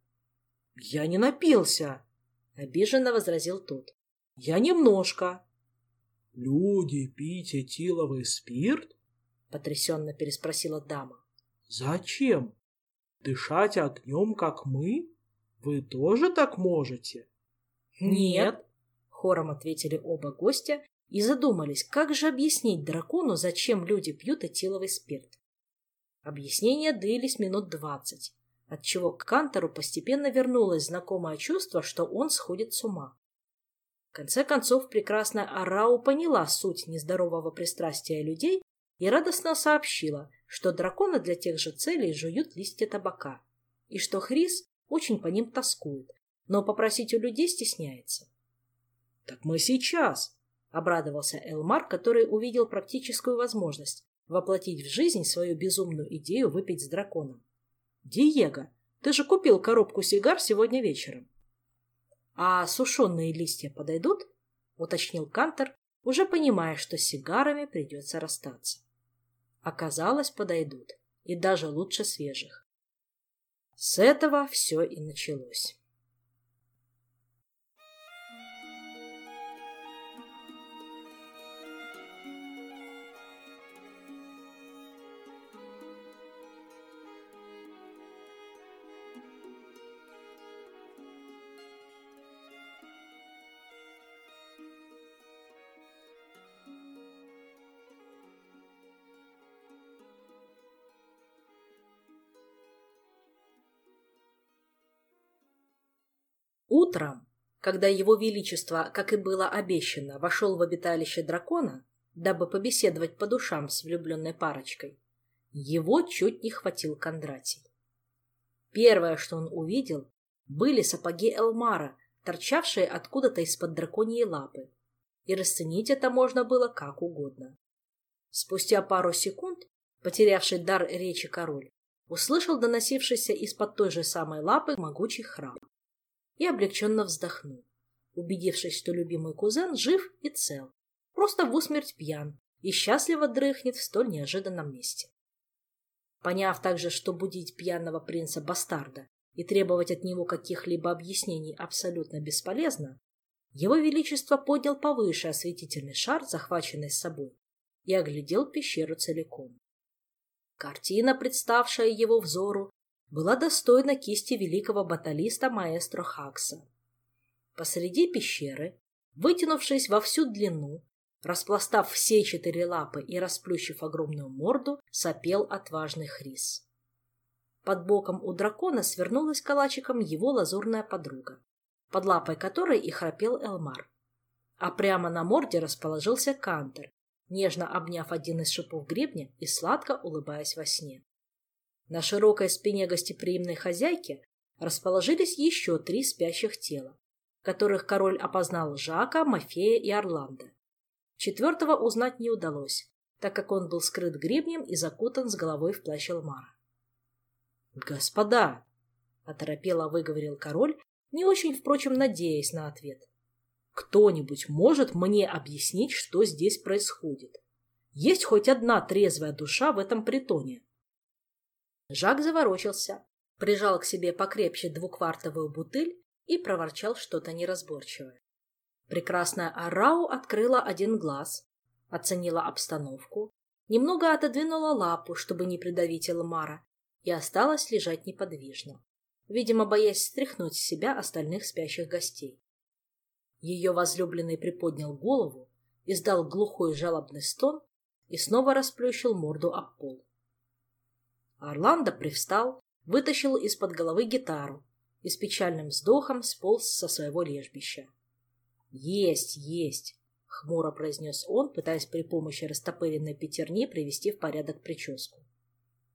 «Я не напился», — обиженно возразил тот. «Я немножко». «Люди пить этиловый спирт?» — потрясенно переспросила дама. «Зачем? Дышать огнем, как мы? Вы тоже так можете?» «Нет», — хором ответили оба гостя и задумались, как же объяснить дракону, зачем люди пьют этиловый спирт. Объяснения длились минут двадцать, отчего к Кантору постепенно вернулось знакомое чувство, что он сходит с ума. В конце концов, прекрасная Арау поняла суть нездорового пристрастия людей и радостно сообщила, что драконы для тех же целей жуют листья табака, и что Хрис очень по ним тоскует, но попросить у людей стесняется. — Так мы сейчас! — обрадовался Элмар, который увидел практическую возможность воплотить в жизнь свою безумную идею выпить с драконом. — Диего, ты же купил коробку сигар сегодня вечером. — А сушеные листья подойдут? — уточнил Кантер, уже понимая, что с сигарами придется расстаться. Оказалось, подойдут, и даже лучше свежих. С этого все и началось. Когда его величество, как и было обещано, вошел в обиталище дракона, дабы побеседовать по душам с влюбленной парочкой, его чуть не хватил Кондратий. Первое, что он увидел, были сапоги Элмара, торчавшие откуда-то из-под драконьей лапы, и расценить это можно было как угодно. Спустя пару секунд, потерявший дар речи король, услышал доносившийся из-под той же самой лапы могучий храп и облегченно вздохнул, убедившись, что любимый кузен жив и цел, просто в усмерть пьян и счастливо дрыхнет в столь неожиданном месте. Поняв также, что будить пьяного принца-бастарда и требовать от него каких-либо объяснений абсолютно бесполезно, его Величество поднял повыше осветительный шар, захваченный с собой, и оглядел пещеру целиком. Картина, представшая его взору, была достойна кисти великого баталиста маэстро Хакса. Посреди пещеры, вытянувшись во всю длину, распластав все четыре лапы и расплющив огромную морду, сопел отважный Хрис. Под боком у дракона свернулась калачиком его лазурная подруга, под лапой которой и храпел Элмар. А прямо на морде расположился Кантер, нежно обняв один из шипов гребня и сладко улыбаясь во сне. На широкой спине гостеприимной хозяйки расположились еще три спящих тела, которых король опознал Жака, Мафея и Орландо. Четвертого узнать не удалось, так как он был скрыт гребнем и закутан с головой в плащ Элмара. «Господа!» — оторопело выговорил король, не очень, впрочем, надеясь на ответ. «Кто-нибудь может мне объяснить, что здесь происходит? Есть хоть одна трезвая душа в этом притоне?» Жак заворочился, прижал к себе покрепче двуквартовую бутыль и проворчал что-то неразборчивое. Прекрасная Арау открыла один глаз, оценила обстановку, немного отодвинула лапу, чтобы не придавить Элмара, и осталась лежать неподвижно, видимо, боясь стряхнуть с себя остальных спящих гостей. Ее возлюбленный приподнял голову, издал глухой жалобный стон и снова расплющил морду об пол. Орландо привстал, вытащил из-под головы гитару и с печальным вздохом сполз со своего лежбища. «Есть, есть!» — хмуро произнес он, пытаясь при помощи растопыренной пятерни привести в порядок прическу.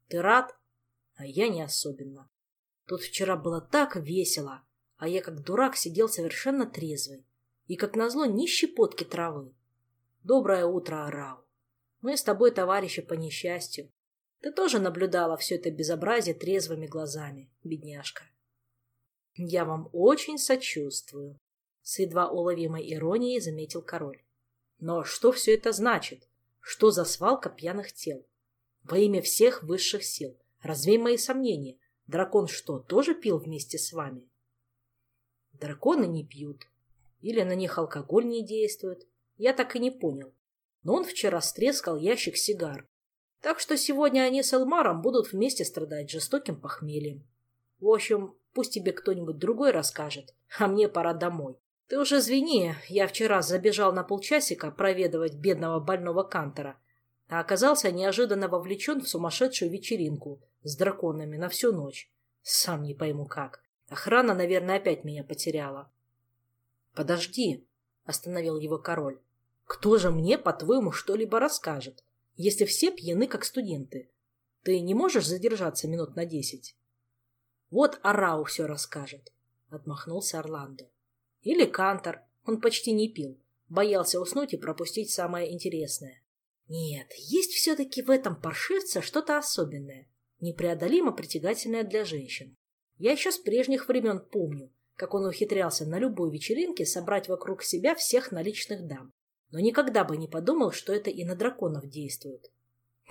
«Ты рад?» А я не особенно. Тут вчера было так весело, а я как дурак сидел совершенно трезвый. И как назло ни щепотки травы. Доброе утро, Арау. Мы с тобой товарищи по несчастью. Ты тоже наблюдала все это безобразие трезвыми глазами, бедняжка. Я вам очень сочувствую, с едва уловимой иронией заметил король. Но что все это значит? Что за свалка пьяных тел? Во имя всех высших сил. Развей мои сомнения. Дракон что, тоже пил вместе с вами? Драконы не пьют. Или на них алкоголь не действует. Я так и не понял. Но он вчера стрескал ящик сигар. Так что сегодня они с Элмаром будут вместе страдать жестоким похмельем. В общем, пусть тебе кто-нибудь другой расскажет, а мне пора домой. Ты уже извини, я вчера забежал на полчасика проведывать бедного больного Кантора, а оказался неожиданно вовлечен в сумасшедшую вечеринку с драконами на всю ночь. Сам не пойму как. Охрана, наверное, опять меня потеряла. — Подожди, — остановил его король. — Кто же мне, по-твоему, что-либо расскажет, если все пьяны, как студенты? Ты не можешь задержаться минут на десять? — Вот Арау все расскажет, — отмахнулся Орландо. — Или Кантор, он почти не пил, боялся уснуть и пропустить самое интересное. Нет, есть все-таки в этом паршивце что-то особенное, непреодолимо притягательное для женщин. Я еще с прежних времен помню, как он ухитрялся на любой вечеринке собрать вокруг себя всех наличных дам, но никогда бы не подумал, что это и на драконов действует.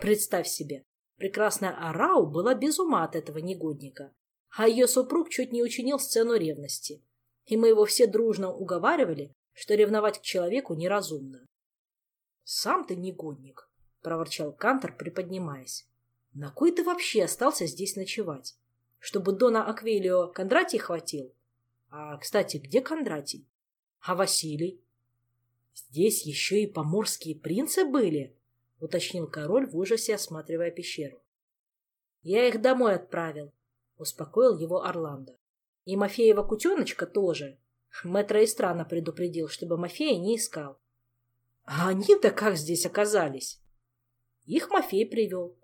Представь себе, прекрасная Арау была без ума от этого негодника, а ее супруг чуть не учинил сцену ревности, и мы его все дружно уговаривали, что ревновать к человеку неразумно. «Сам ты негодник», — проворчал Кантор, приподнимаясь. «На кой ты вообще остался здесь ночевать? Чтобы Дона Аквилио Кондратий хватил? А, кстати, где Кондратий? А Василий?» «Здесь еще и поморские принцы были?» — уточнил король в ужасе, осматривая пещеру. «Я их домой отправил», — успокоил его Орландо. «И Мафеева кутеночка тоже. Мэтра Истрана предупредил, чтобы Мафея не искал. А они-то как здесь оказались? Их Мафей привел.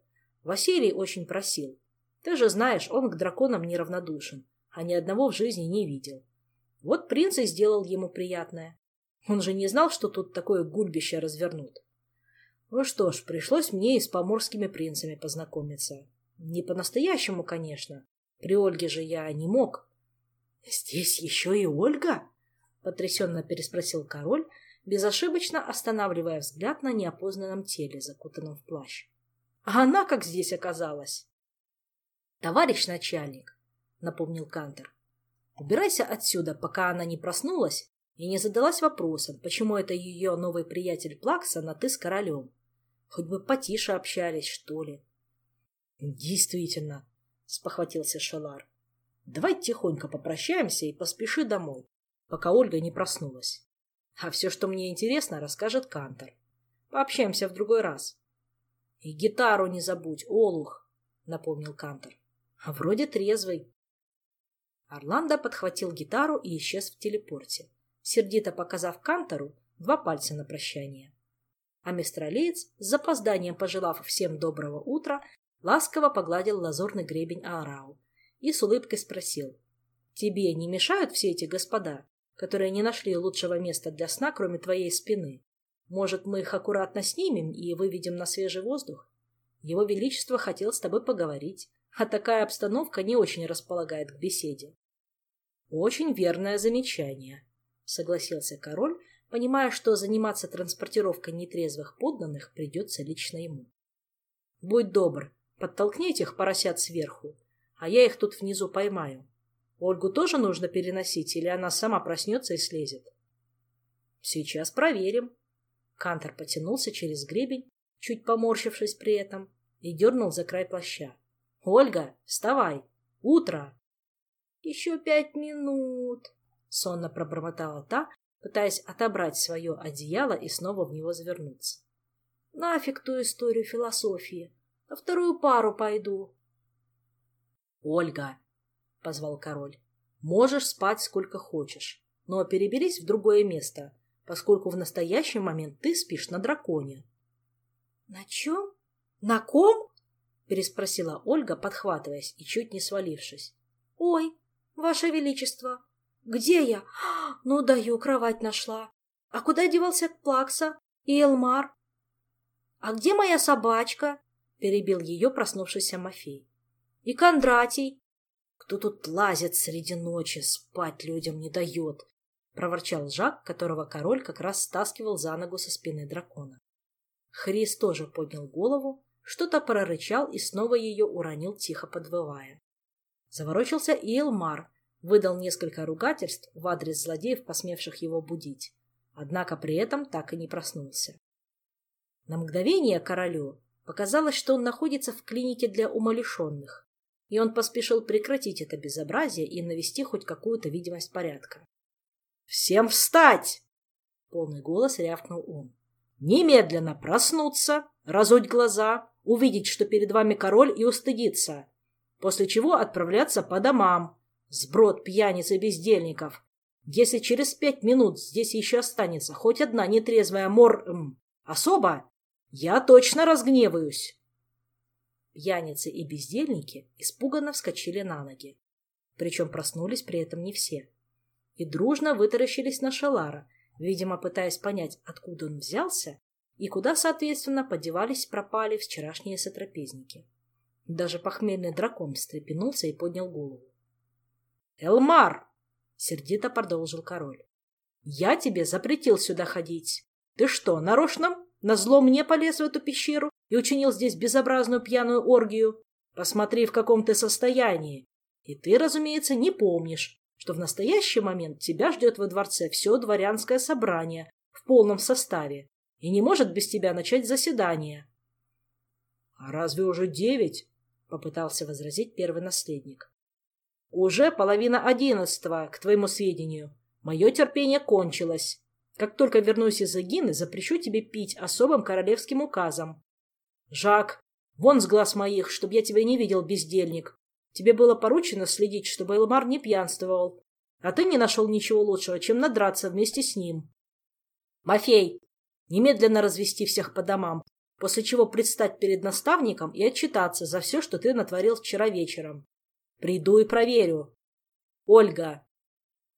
Василий очень просил. Ты же знаешь, он к драконам неравнодушен, а ни одного в жизни не видел. Вот принц и сделал ему приятное. Он же не знал, что тут такое гульбище развернут. Ну что ж, пришлось мне и с поморскими принцами познакомиться. Не по-настоящему, конечно. При Ольге же я не мог. — Здесь еще и Ольга? — потрясенно переспросил король, безошибочно останавливая взгляд на неопознанном теле, закутанном в плащ. А она как здесь оказалась? — Товарищ начальник, — напомнил Кантер, — убирайся отсюда, пока она не проснулась и не задалась вопросом, почему это ее новый приятель Плакса на «ты» с королем. Хоть бы потише общались, что ли. — Действительно, — спохватился Шалар. — Давай тихонько попрощаемся и поспеши домой, пока Ольга не проснулась. А все, что мне интересно, расскажет Кантор. Пообщаемся в другой раз. — И гитару не забудь, Олух, — напомнил Кантор. — А вроде трезвый. Орландо подхватил гитару и исчез в телепорте, сердито показав Кантору два пальца на прощание. А мистралеец, с запозданием пожелав всем доброго утра, ласково погладил лазурный гребень Аарау и с улыбкой спросил. — Тебе не мешают все эти господа? которые не нашли лучшего места для сна, кроме твоей спины. Может, мы их аккуратно снимем и выведем на свежий воздух? Его Величество хотел с тобой поговорить, а такая обстановка не очень располагает к беседе. Очень верное замечание, согласился король, понимая, что заниматься транспортировкой нетрезвых подданных придется лично ему. Будь добр, подтолкни этих поросят сверху, а я их тут внизу поймаю. Ольгу тоже нужно переносить, или она сама проснется и слезет? Сейчас проверим. Кантор потянулся через гребень, чуть поморщившись при этом, и дернул за край плаща. Ольга, вставай! Утро!» «Еще пять минут!» — сонно пробормотала та, пытаясь отобрать свое одеяло и снова в него завернуться. «Нафиг ту историю философии! На вторую пару пойду!» «Ольга!» — позвал король. «Можешь спать сколько хочешь, но переберись в другое место, поскольку в настоящий момент ты спишь на драконе». «На чем? На ком?» — переспросила Ольга, подхватываясь и чуть не свалившись. «Ой, ваше величество, где я? Ну, даю, кровать нашла. А куда девался Плакса и Элмар? А где моя собачка? Перебил ее проснувшийся Мафей. И Кондратий? Кто тут лазит среди ночи, спать людям не дает? Проворчал Жак, которого король как раз стаскивал за ногу со спины дракона. Хрис тоже поднял голову, что-то прорычал и снова ее уронил, тихо подвывая. Заворочился и Элмар, выдал несколько ругательств в адрес злодеев, посмевших его будить, однако при этом так и не проснулся. На мгновение королю показалось, что он находится в клинике для умалишенных, и он поспешил прекратить это безобразие и навести хоть какую-то видимость порядка. «Всем встать!» — полный голос рявкнул он. «Немедленно проснуться, разуть глаза, увидеть, что перед вами король, и устыдиться, после чего отправляться по домам, Сброд пьяниц и бездельников. Если через пять минут здесь еще останется хоть одна нетрезвая мор... Эм, особа, я точно разгневаюсь. Пьяницы и бездельники испуганно вскочили на ноги. Причем проснулись при этом не все. И дружно вытаращились на Шалара, видимо, пытаясь понять, откуда он взялся и куда, соответственно, подевались пропали вчерашние сотрапезники. Даже похмельный дракон встрепенулся и поднял голову. «Элмар!» — сердито продолжил король. «Я тебе запретил сюда ходить. Ты что, нарочно назло мне полез в эту пещеру и учинил здесь безобразную пьяную оргию? Посмотри, в каком ты состоянии. И ты, разумеется, не помнишь, что в настоящий момент тебя ждет во дворце все дворянское собрание в полном составе и не может без тебя начать заседание». «А разве уже девять?» — попытался возразить первый наследник. Уже половина одиннадцатого, к твоему сведению. Мое терпение кончилось. Как только вернусь из Эгины, запрещу тебе пить особым королевским указом. Жак, вон с глаз моих, чтоб я тебя не видел, бездельник. Тебе было поручено следить, чтобы Элмар не пьянствовал. А ты не нашел ничего лучшего, чем надраться вместе с ним. Мафей, немедленно развести всех по домам, после чего предстать перед наставником и отчитаться за все, что ты натворил вчера вечером. Приду и проверю. Ольга.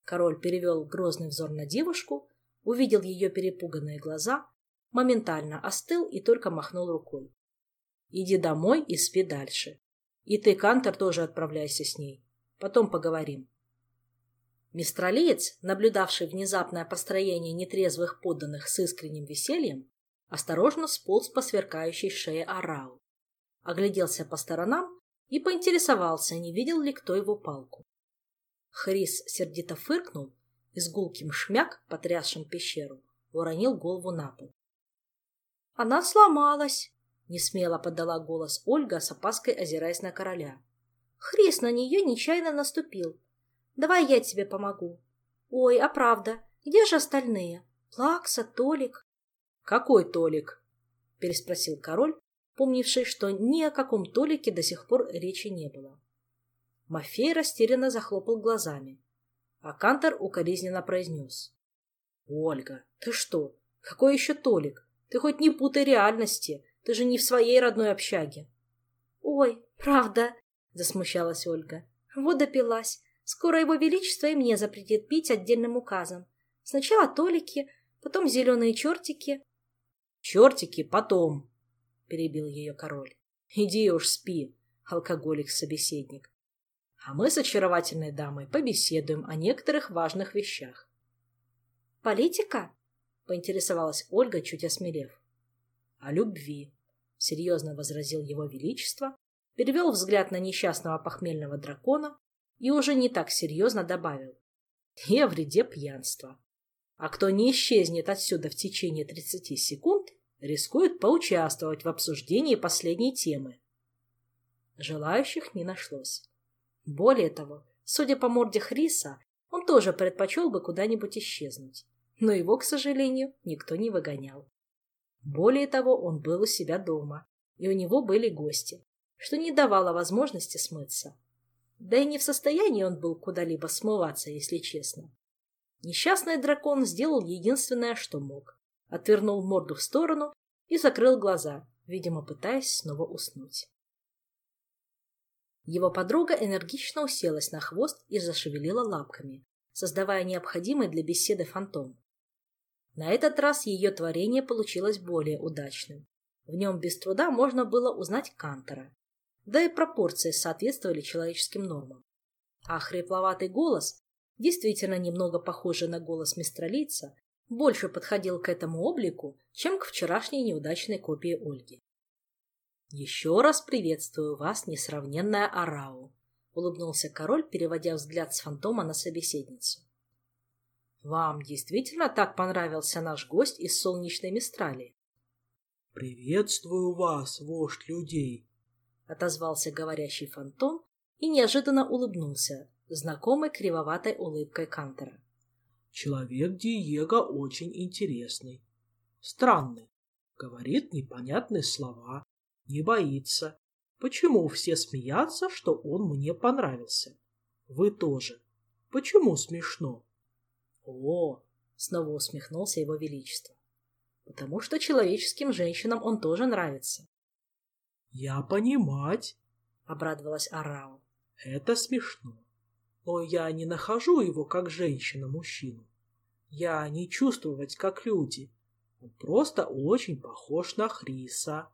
Король перевел грозный взор на девушку, увидел ее перепуганные глаза, моментально остыл и только махнул рукой. Иди домой и спи дальше. И ты, Кантор, тоже отправляйся с ней. Потом поговорим. Мистралиец, наблюдавший внезапное построение нетрезвых подданных с искренним весельем, осторожно сполз по сверкающей шее орал. Огляделся по сторонам и поинтересовался, не видел ли кто его палку. Хрис сердито фыркнул и с гулким шмяк, потрясшим пещеру, уронил голову на пол. — Она сломалась! — несмело подала голос Ольга, с опаской озираясь на короля. — Хрис на нее нечаянно наступил. Давай я тебе помогу. Ой, а правда, где же остальные? Плакса, Толик? — Какой Толик? — переспросил король, помнивший, что ни о каком Толике до сих пор речи не было. Мафей растерянно захлопал глазами, а Кантор укоризненно произнес. — Ольга, ты что? Какой еще Толик? Ты хоть не путай реальности, ты же не в своей родной общаге. — Ой, правда, — засмущалась Ольга. — Вот допилась. Скоро его величество и мне запретит пить отдельным указом. Сначала Толики, потом зеленые чертики. — Чертики потом, перебил ее король. Иди уж спи, алкоголик-собеседник. А мы с очаровательной дамой побеседуем о некоторых важных вещах. Политика? поинтересовалась Ольга, чуть осмелев. О любви, серьезно возразил его величество, перевел взгляд на несчастного похмельного дракона и уже не так серьезно добавил. И о вреде пьянства. А кто не исчезнет отсюда в течение тридцати секунд, рискует поучаствовать в обсуждении последней темы. Желающих не нашлось. Более того, судя по морде Хриса, он тоже предпочел бы куда-нибудь исчезнуть. Но его, к сожалению, никто не выгонял. Более того, он был у себя дома, и у него были гости, что не давало возможности смыться. Да и не в состоянии он был куда-либо смываться, если честно. Несчастный дракон сделал единственное, что мог. Отвернул морду в сторону и закрыл глаза, видимо, пытаясь снова уснуть. Его подруга энергично уселась на хвост и зашевелила лапками, создавая необходимый для беседы фантом. На этот раз ее творение получилось более удачным. В нем без труда можно было узнать Кантора. Да и пропорции соответствовали человеческим нормам. А хрипловатый голос, действительно немного похожий на голос мистралийца, больше подходил к этому облику, чем к вчерашней неудачной копии Ольги. «Еще раз приветствую вас, несравненная Арау», — улыбнулся король, переводя взгляд с фантома на собеседницу. «Вам действительно так понравился наш гость из солнечной Мистрали?» «Приветствую вас, вождь людей», — отозвался говорящий фантом и неожиданно улыбнулся, знакомой кривоватой улыбкой Кантера. «Человек Диего очень интересный. Странный. Говорит непонятные слова, не боится. Почему все смеются, что он мне понравился? Вы тоже. Почему смешно? О, снова усмехнулся его величество. Потому что человеческим женщинам он тоже нравится. Я понимать, обрадовалась Арау. Это смешно. Но я не нахожу его как женщина-мужчину. Я не чувствовать как люди. Он просто очень похож на Хриса.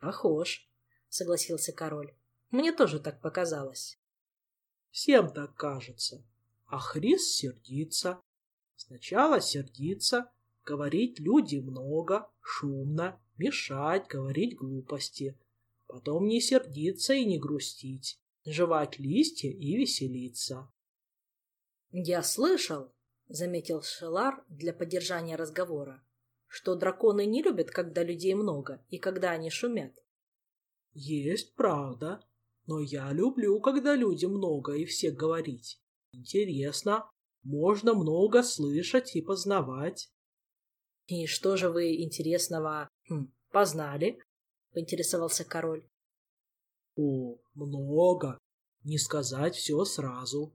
Похож, согласился король. Мне тоже так показалось. Всем так кажется. А Хрис сердится. Сначала сердится, говорить люди много, шумно, мешать, говорить глупости. Потом не сердиться и не грустить, жевать листья и веселиться. «Я слышал», — заметил Шелар для поддержания разговора, что драконы не любят, когда людей много и когда они шумят. Есть правда, но я люблю, когда люди много и все говорить. Интересно, можно много слышать и познавать. И что же вы интересного хм, познали? Поинтересовался король. О, много. Не сказать все сразу.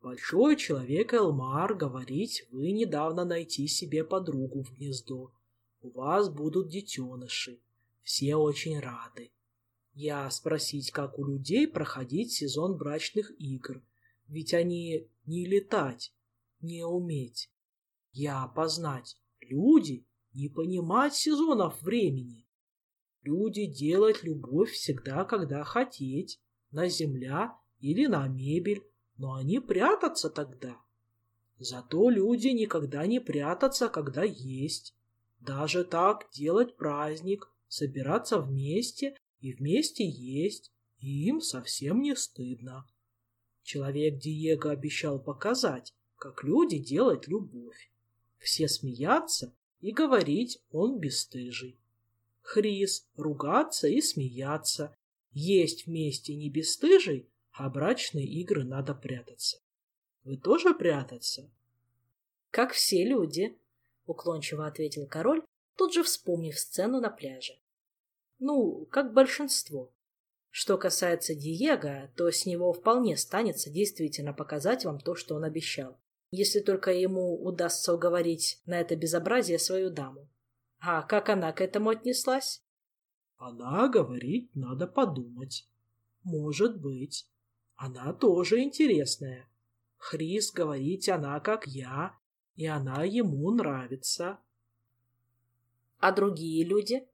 Большой человек Элмар говорить, вы недавно найти себе подругу в гнездо. У вас будут детеныши. Все очень рады. Я спросить, как у людей проходить сезон брачных игр, ведь они не летать, не уметь. Я познать, люди не понимать сезонов времени. Люди делать любовь всегда, когда хотеть, на земля или на мебель, но они прятаться тогда. Зато люди никогда не прятаться, когда есть. Даже так делать праздник, собираться вместе и вместе есть, и им совсем не стыдно. Человек Диего обещал показать, как люди делают любовь. Все смеяться и говорить он бесстыжий. Хрис ругаться и смеяться. Есть вместе не бесстыжий, а брачные игры надо прятаться. Вы тоже прятаться? Как все люди, уклончиво ответил король, тут же вспомнив сцену на пляже. Ну, как большинство. Что касается Диего, то с него вполне станется действительно показать вам то, что он обещал. Если только ему удастся уговорить на это безобразие свою даму. А как она к этому отнеслась? Она говорит, надо подумать. Может быть. Она тоже интересная. Хрис говорит, она как я, и она ему нравится. А другие люди?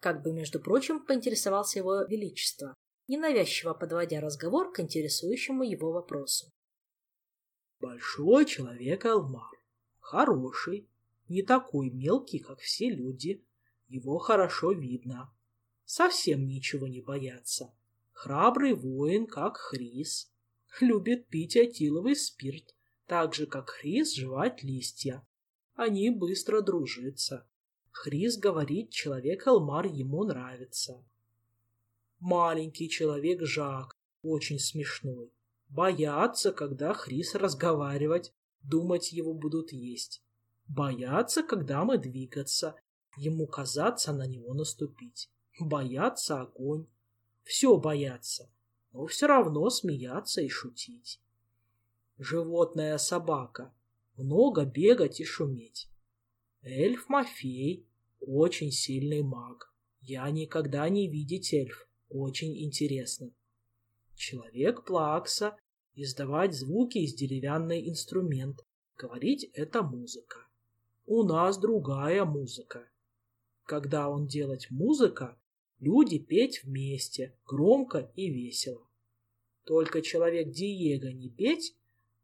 Как бы, между прочим, поинтересовался его величество, ненавязчиво подводя разговор к интересующему его вопросу. Большой человек Алмар. Хороший. Не такой мелкий, как все люди. Его хорошо видно. Совсем ничего не боятся. Храбрый воин, как Хрис. Любит пить атиловый спирт, так же, как Хрис жевать листья. Они быстро дружатся. Хрис говорит, человек Элмар ему нравится. Маленький человек Жак, очень смешной. Боятся, когда Хрис разговаривать, думать его будут есть. Боятся, когда мы двигаться, ему казаться на него наступить. Боятся огонь. Все боятся, но все равно смеяться и шутить. Животная собака. Много бегать и шуметь. Эльф Мафей. Очень сильный маг. Я никогда не видеть эльф. Очень интересно. Человек Плакса. Издавать звуки из деревянный инструмент. Говорить — это музыка. У нас другая музыка. Когда он делать музыка, люди петь вместе, громко и весело. Только человек Диего не петь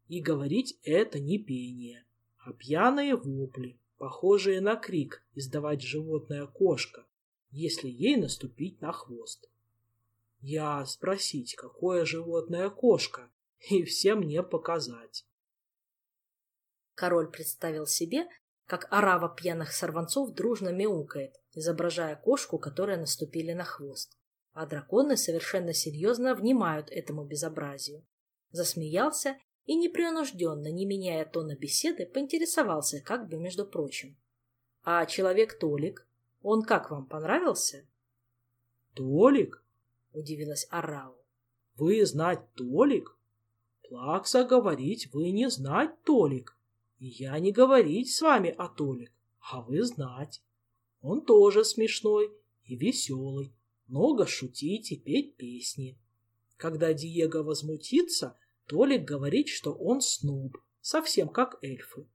и говорить это не пение, а пьяные вопли, похожие на крик, издавать животная кошка, если ей наступить на хвост. Я спросить, какое животное кошка, и всем мне показать. Король представил себе, как орава пьяных сорванцов дружно мяукает, изображая кошку, которая наступили на хвост. А драконы совершенно серьезно внимают этому безобразию. Засмеялся и непринужденно, не меняя тона беседы, поинтересовался, как бы между прочим. «А человек Толик, он как вам понравился?» «Толик?» — удивилась Арау. «Вы знать Толик? Плакса говорить вы не знать Толик. Я не говорить с вами о Толик, а вы знать. Он тоже смешной и веселый, много шутить и петь песни. Когда Диего возмутится, Толик говорит, что он сноб, совсем как эльфы.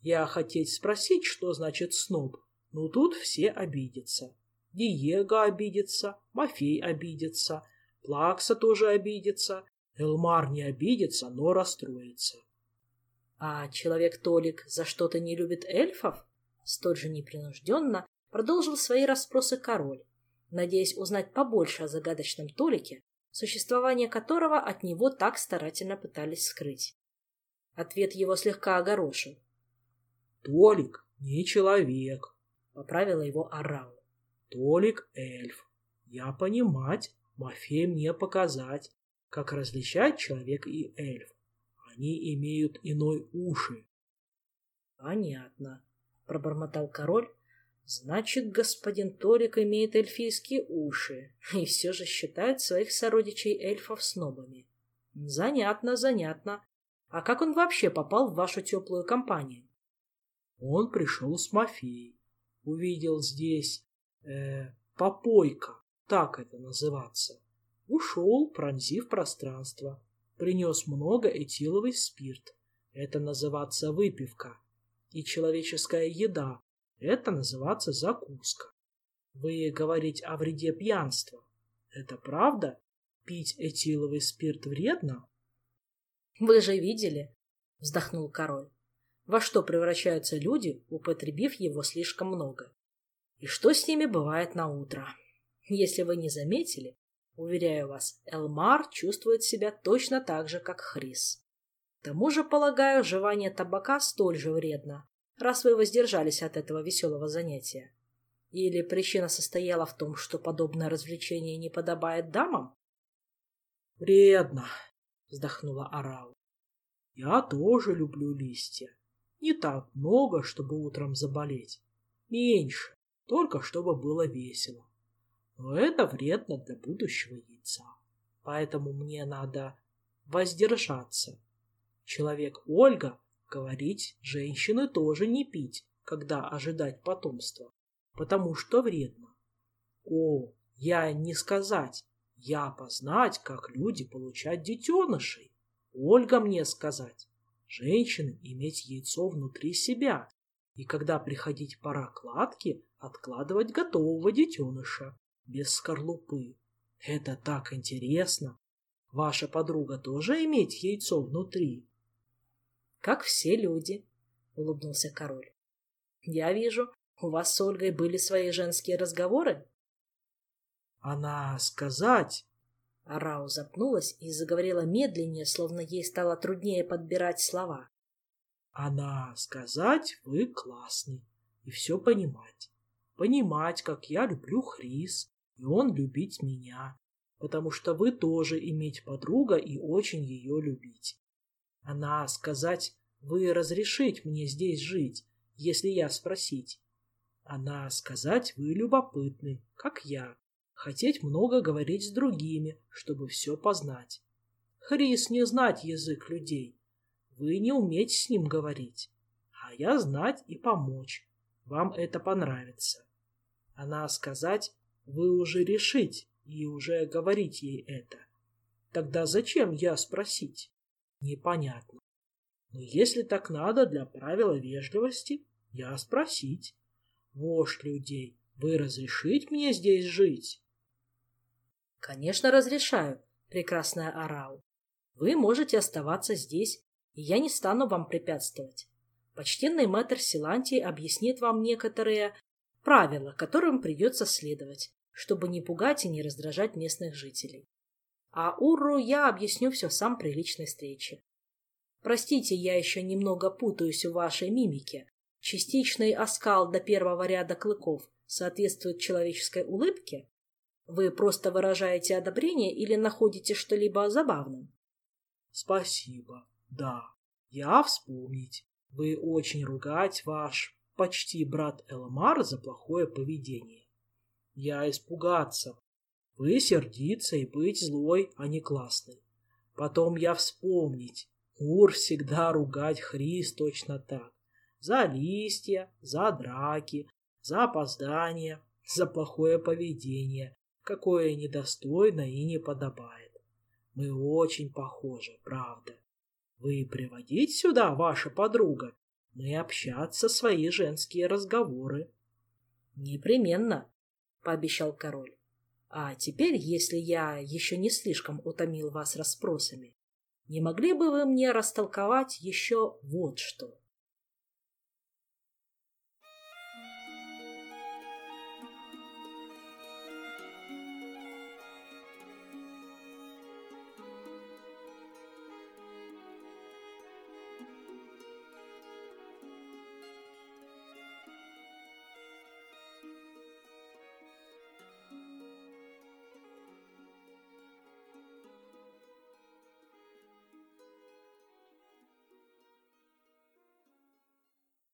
Я хотеть спросить, что значит сноб, но тут все обидятся. Диего обидится, Мафей обидится, Плакса тоже обидится, Элмар не обидится, но расстроится. А человек Толик за что-то не любит эльфов? Столь же непринужденно продолжил свои расспросы король, надеясь узнать побольше о загадочном Толике, существование которого от него так старательно пытались скрыть. Ответ его слегка огорошил. «Толик не человек», — поправила его Арау. «Толик эльф. Я понимать, Мафей мне показать, как различать человек и эльф. Они имеют иной уши. Понятно, пробормотал король. Значит, господин Торик имеет эльфийские уши и все же считает своих сородичей эльфов снобами. Занятно, занятно. А как он вообще попал в вашу теплую компанию? Он пришел с Мафией. Увидел здесь э, попойка, так это называться. Ушел, пронзив пространство принес много этиловый спирт. Это называется выпивка. И человеческая еда. Это называется закуска. Вы говорите о вреде пьянства. Это правда? Пить этиловый спирт вредно? Вы же видели, вздохнул король, во что превращаются люди, употребив его слишком много. И что с ними бывает на утро? Если вы не заметили, Уверяю вас, Элмар чувствует себя точно так же, как Хрис. К тому же, полагаю, жевание табака столь же вредно, раз вы воздержались от этого веселого занятия. Или причина состояла в том, что подобное развлечение не подобает дамам? «Вредно», — вздохнула Арау. «Я тоже люблю листья. Не так много, чтобы утром заболеть. Меньше, только чтобы было весело. Но это вредно для будущего яйца. Поэтому мне надо воздержаться. Человек Ольга говорить женщины тоже не пить, когда ожидать потомства, потому что вредно. О, я не сказать, я познать, как люди получать детенышей. Ольга мне сказать, женщины иметь яйцо внутри себя, и когда приходить пора кладки, откладывать готового детеныша, без скорлупы. Это так интересно. Ваша подруга тоже иметь яйцо внутри? Как все люди, улыбнулся король. Я вижу, у вас с Ольгой были свои женские разговоры? Она сказать... Арау запнулась и заговорила медленнее, словно ей стало труднее подбирать слова. Она сказать, вы классный, и все понимать. Понимать, как я люблю Хрис, и он любить меня. потому что вы тоже иметь подруга и очень ее любить. Она сказать, вы разрешить мне здесь жить, если я спросить. Она сказать, вы любопытны, как я, хотеть много говорить с другими, чтобы все познать. Хрис не знать язык людей, вы не уметь с ним говорить, а я знать и помочь, вам это понравится. Она сказать, вы уже решить и уже говорить ей это. Тогда зачем я спросить? Непонятно. Но если так надо для правила вежливости, я спросить. Вождь людей, вы разрешить мне здесь жить? Конечно, разрешаю, прекрасная Арау. Вы можете оставаться здесь, и я не стану вам препятствовать. Почтенный мэтр Силантий объяснит вам некоторые правила, которым придется следовать, чтобы не пугать и не раздражать местных жителей. А Урру я объясню все сам при личной встрече. Простите, я еще немного путаюсь в вашей мимике. Частичный оскал до первого ряда клыков соответствует человеческой улыбке? Вы просто выражаете одобрение или находите что-либо забавным? Спасибо. Да, я вспомнить. Вы очень ругать ваш почти брат Элмар за плохое поведение. Я испугаться. Вы сердиться и быть злой, а не классной. Потом я вспомнить. Ур всегда ругать Хрис точно так. За листья, за драки, за опоздание, за плохое поведение, какое недостойно и не подобает. Мы очень похожи, правда. Вы приводить сюда ваша подруга, мы общаться свои женские разговоры. Непременно, пообещал король. А теперь, если я еще не слишком утомил вас расспросами, не могли бы вы мне растолковать еще вот что?